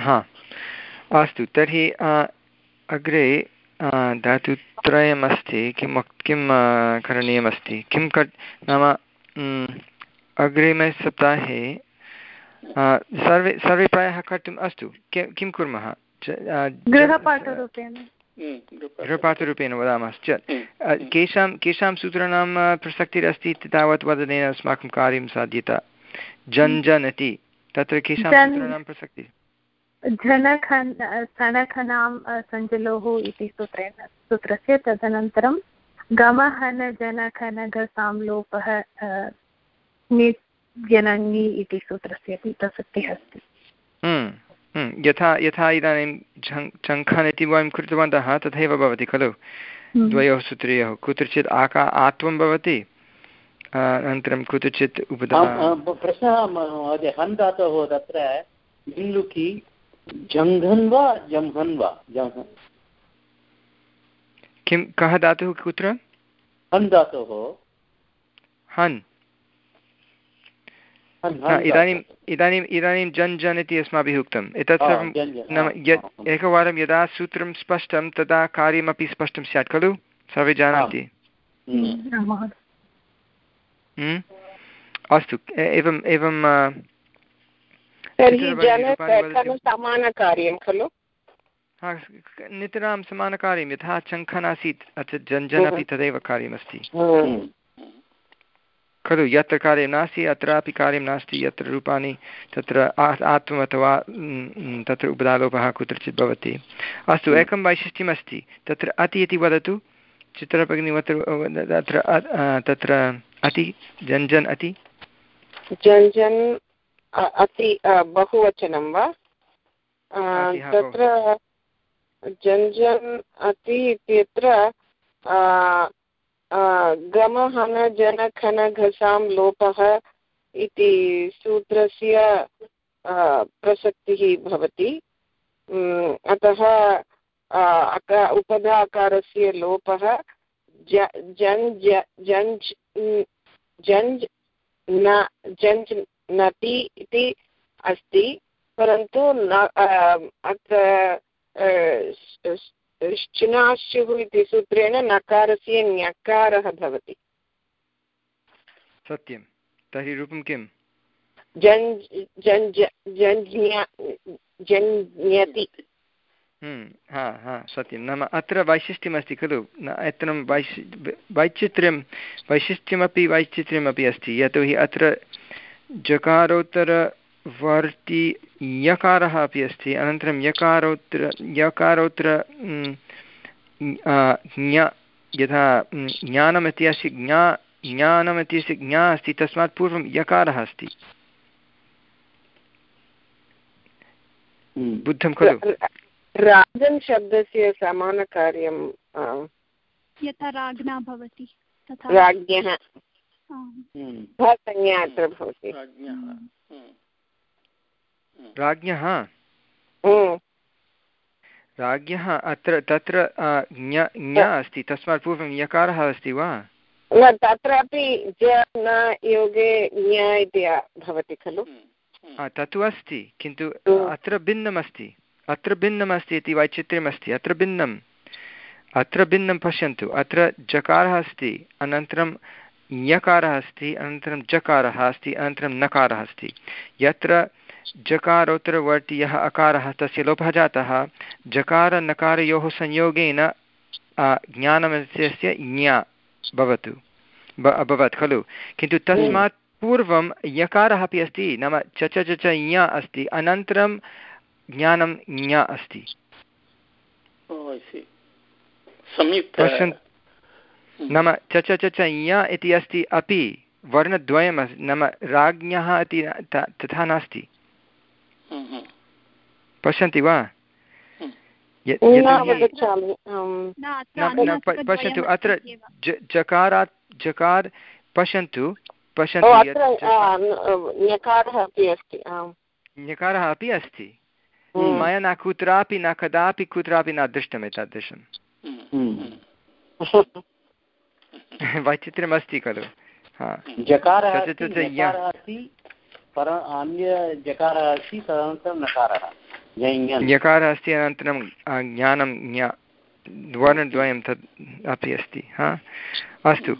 [SPEAKER 1] हा। अस्तु तर्हि अग्रे धातुत्रयमस्ति किं किं करणीयमस्ति? किं कर् नाम अग्रिमे सप्ताहे सर्वे सर्वे प्रायः कर्तुम् अस्तु किं कुर्मः? गृहपाठरूपेण वदामश्चेत् केषां केषां सूत्राणां प्रसक्तिरस्ति इति तावत् वदनेन अस्माकं कार्यं साध्येत। जन् जन् तत्र केषां सूत्राणां प्रसक्तिः?
[SPEAKER 6] जनखन् सणखनां सञ्जलोः इति सूत्रेण सूत्रस्य। तदनन्तरं गमहन जनखनघसां लोपः जनङि इति सूत्रस्य अपि प्रसक्तिः अस्ति।
[SPEAKER 1] हम्म, हम्म, यथा यथा इदानीं चङ्खन् इति वयं कृतवन्तः तथैव भवति खलु? हम्म। द्वयोः सूत्रयोः। कुत्रचित् आका आत्वं भवति? अनन्तरं कुत्रचित् उपदा
[SPEAKER 5] प्रश्नः महोदय हन् धातोः तत्र लिङ्लुकि जङ्घन् वा जम्हन् वा
[SPEAKER 1] किं कः धातुः कुत्र?
[SPEAKER 5] हन् धातोः।
[SPEAKER 1] हन्। इदानीम् इदानीम् इदानीं जन् जन् इति अस्माभिः उक्तम् एतत् सर्वं नाम यत् एकवारं यदा सूत्रं स्पष्टं तदा कार्यमपि स्पष्टं स्यात् खलु? सर्वे जानन्ति? अस्तु एवम् एवं
[SPEAKER 4] तर्हि जन समानकार्यं खलु?
[SPEAKER 1] नितरां समानकार्यं यथा चङ्खन् आसीत् अथ जञ्जन् अपि तदेव कार्यमस्ति। खलु यत्र कार्यं नास्ति अत्रापि कार्यं नास्ति यत्र रूपाणि तत्र आत्म अथवा तत्र उपदालोपः कुत्रचित् भवति। अस्तु एकं वैशिष्ट्यमस्ति तत्र अति इति वदतु चित्रभगिनी तत्र तत्र अति जञ्जन् अति।
[SPEAKER 4] जञ्जन् अति बहुवचनं वा? तत्र जञ्जन् अति इत्यत्र गमहनजनखनघसां लोपः इति सूत्रस्य प्रसक्तिः भवति। अतः उपधा अकारस्य लोपः जञ्ज जञ्ज् जञ्ज् न जञ्ज् नति इति अस्ति परन्तु न अत्र श्चिनाश्युः इति सूत्रेण नकारस्य ण्यकारः भवति।
[SPEAKER 1] सत्यं। तर्हि रूपं किं
[SPEAKER 4] जञ्ज्ञति
[SPEAKER 1] हम्म, हा हा सत्यं। नाम अत्र वैशिष्ट्यमस्ति खलु। अत्र वैशि वैचित्र्यं वैशिष्ट्यमपि वैचित्र्यमपि अस्ति। यतोहि अत्र जकारोत्तरवर्ति यकारः अपि अस्ति अनन्तरं यकारोत्तर यकारोत्तर ज्ञ यथा ज्ञानमिति अस्ति ज्ञा ज्ञानमिति अस्ति ज्ञा अस्ति तस्मात् पूर्वं यकारः अस्ति। बुद्धं खलु
[SPEAKER 4] राजन् शब्दस्य समानकार्यं
[SPEAKER 2] यथा राज्ञा भवति तथा
[SPEAKER 4] राज्ञः। संज्ञा अत्र भवति
[SPEAKER 1] राज्ञः
[SPEAKER 4] हम्म।
[SPEAKER 1] राज्ञः अत्र तत्र ज्ञ ज्ञ अस्ति तस्मात् पूर्वं यकारः अस्ति वा?
[SPEAKER 4] न तत्रापि न योगे ज्ञ इति भवति खलु।
[SPEAKER 1] तत्तु अस्ति किन्तु अत्र भिन्नमस्ति अत्र भिन्नमस्ति इति वैचित्र्यमस्ति अत्र भिन्नम् अत्र भिन्नं पश्यन्तु अत्र जकारः अस्ति अनन्तरं ञकारः अस्ति अनन्तरं जकारः अस्ति अनन्तरं नकारः अस्ति। यत्र जकारोत्तरवर्ति यः अकारः तस्य लोपः जातः जकारनकारयोः संयोगेन ज्ञानमस्य ज्ञा भवतु अभवत् खलु? किन्तु तस्मात् पूर्वं यकारः अपि अस्ति नाम च च च ञ अस्ति अनन्तरं ज्ञानं ज्ञ अस्ति। पश्यन् नाम च च च च ञ इति अस्ति अपि वर्णद्वयम् अस्ति नाम राज्ञः इति तथा नास्ति। पश्यन्ति वा? पश्यन्तु अत्र जकारात् जकार पश्यन्तु पश्यन्तु ञकारः अपि अस्ति मया न कुत्रापि न कदापि कुत्रापि न दृष्टम् एतादृशं वैचित्र्यमस्ति खलु।
[SPEAKER 5] जकारः अस्ति अन्य जकारः अस्ति तदनन्तरं नकारः।
[SPEAKER 1] यकारः अस्ति अनन्तरं ज्ञानं ज्ञा वर्णद्वयं तद् अपि अस्ति हा। अस्तु।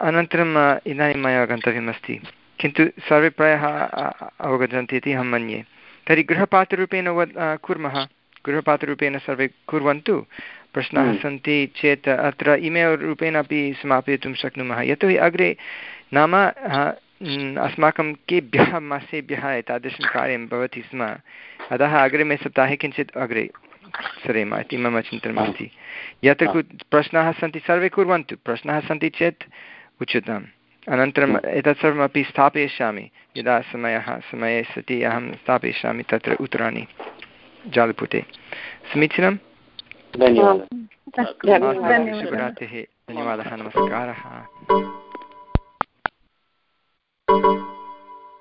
[SPEAKER 1] अनन्तरम् इदानीं मया गन्तव्यमस्ति। किन्तु सर्वे प्रायः अवगच्छन्ति इति अहं मन्ये। तर्हि गृहपात्ररूपेण वद् कुर्मः। गृहपात्ररूपेण सर्वे कुर्वन्तु। प्रश्नाः सन्ति चेत् अत्र इमेल् रूपेण अपि समापयितुं शक्नुमः। यतोहि अग्रे नाम अस्माकं केभ्यः मासेभ्यः एतादृशं कार्यं भवति स्म। अतः अग्रिमे सप्ताहे किञ्चित् अग्रे सरेम इति मम चिन्तनमस्ति यत्र कु प्रश्नाः सन्ति सर्वे कुर्वन्तु। प्रश्नाः सन्ति चेत् उच्यताम्। अनन्तरम् एतत् सर्वमपि स्थापयिष्यामि। यदा समयः समये सति अहं स्थापयिष्यामि तत्र उत्तराणि जालपुटे। समीचीनं शिवरात्रिः धन्यवादः। नमस्कारः।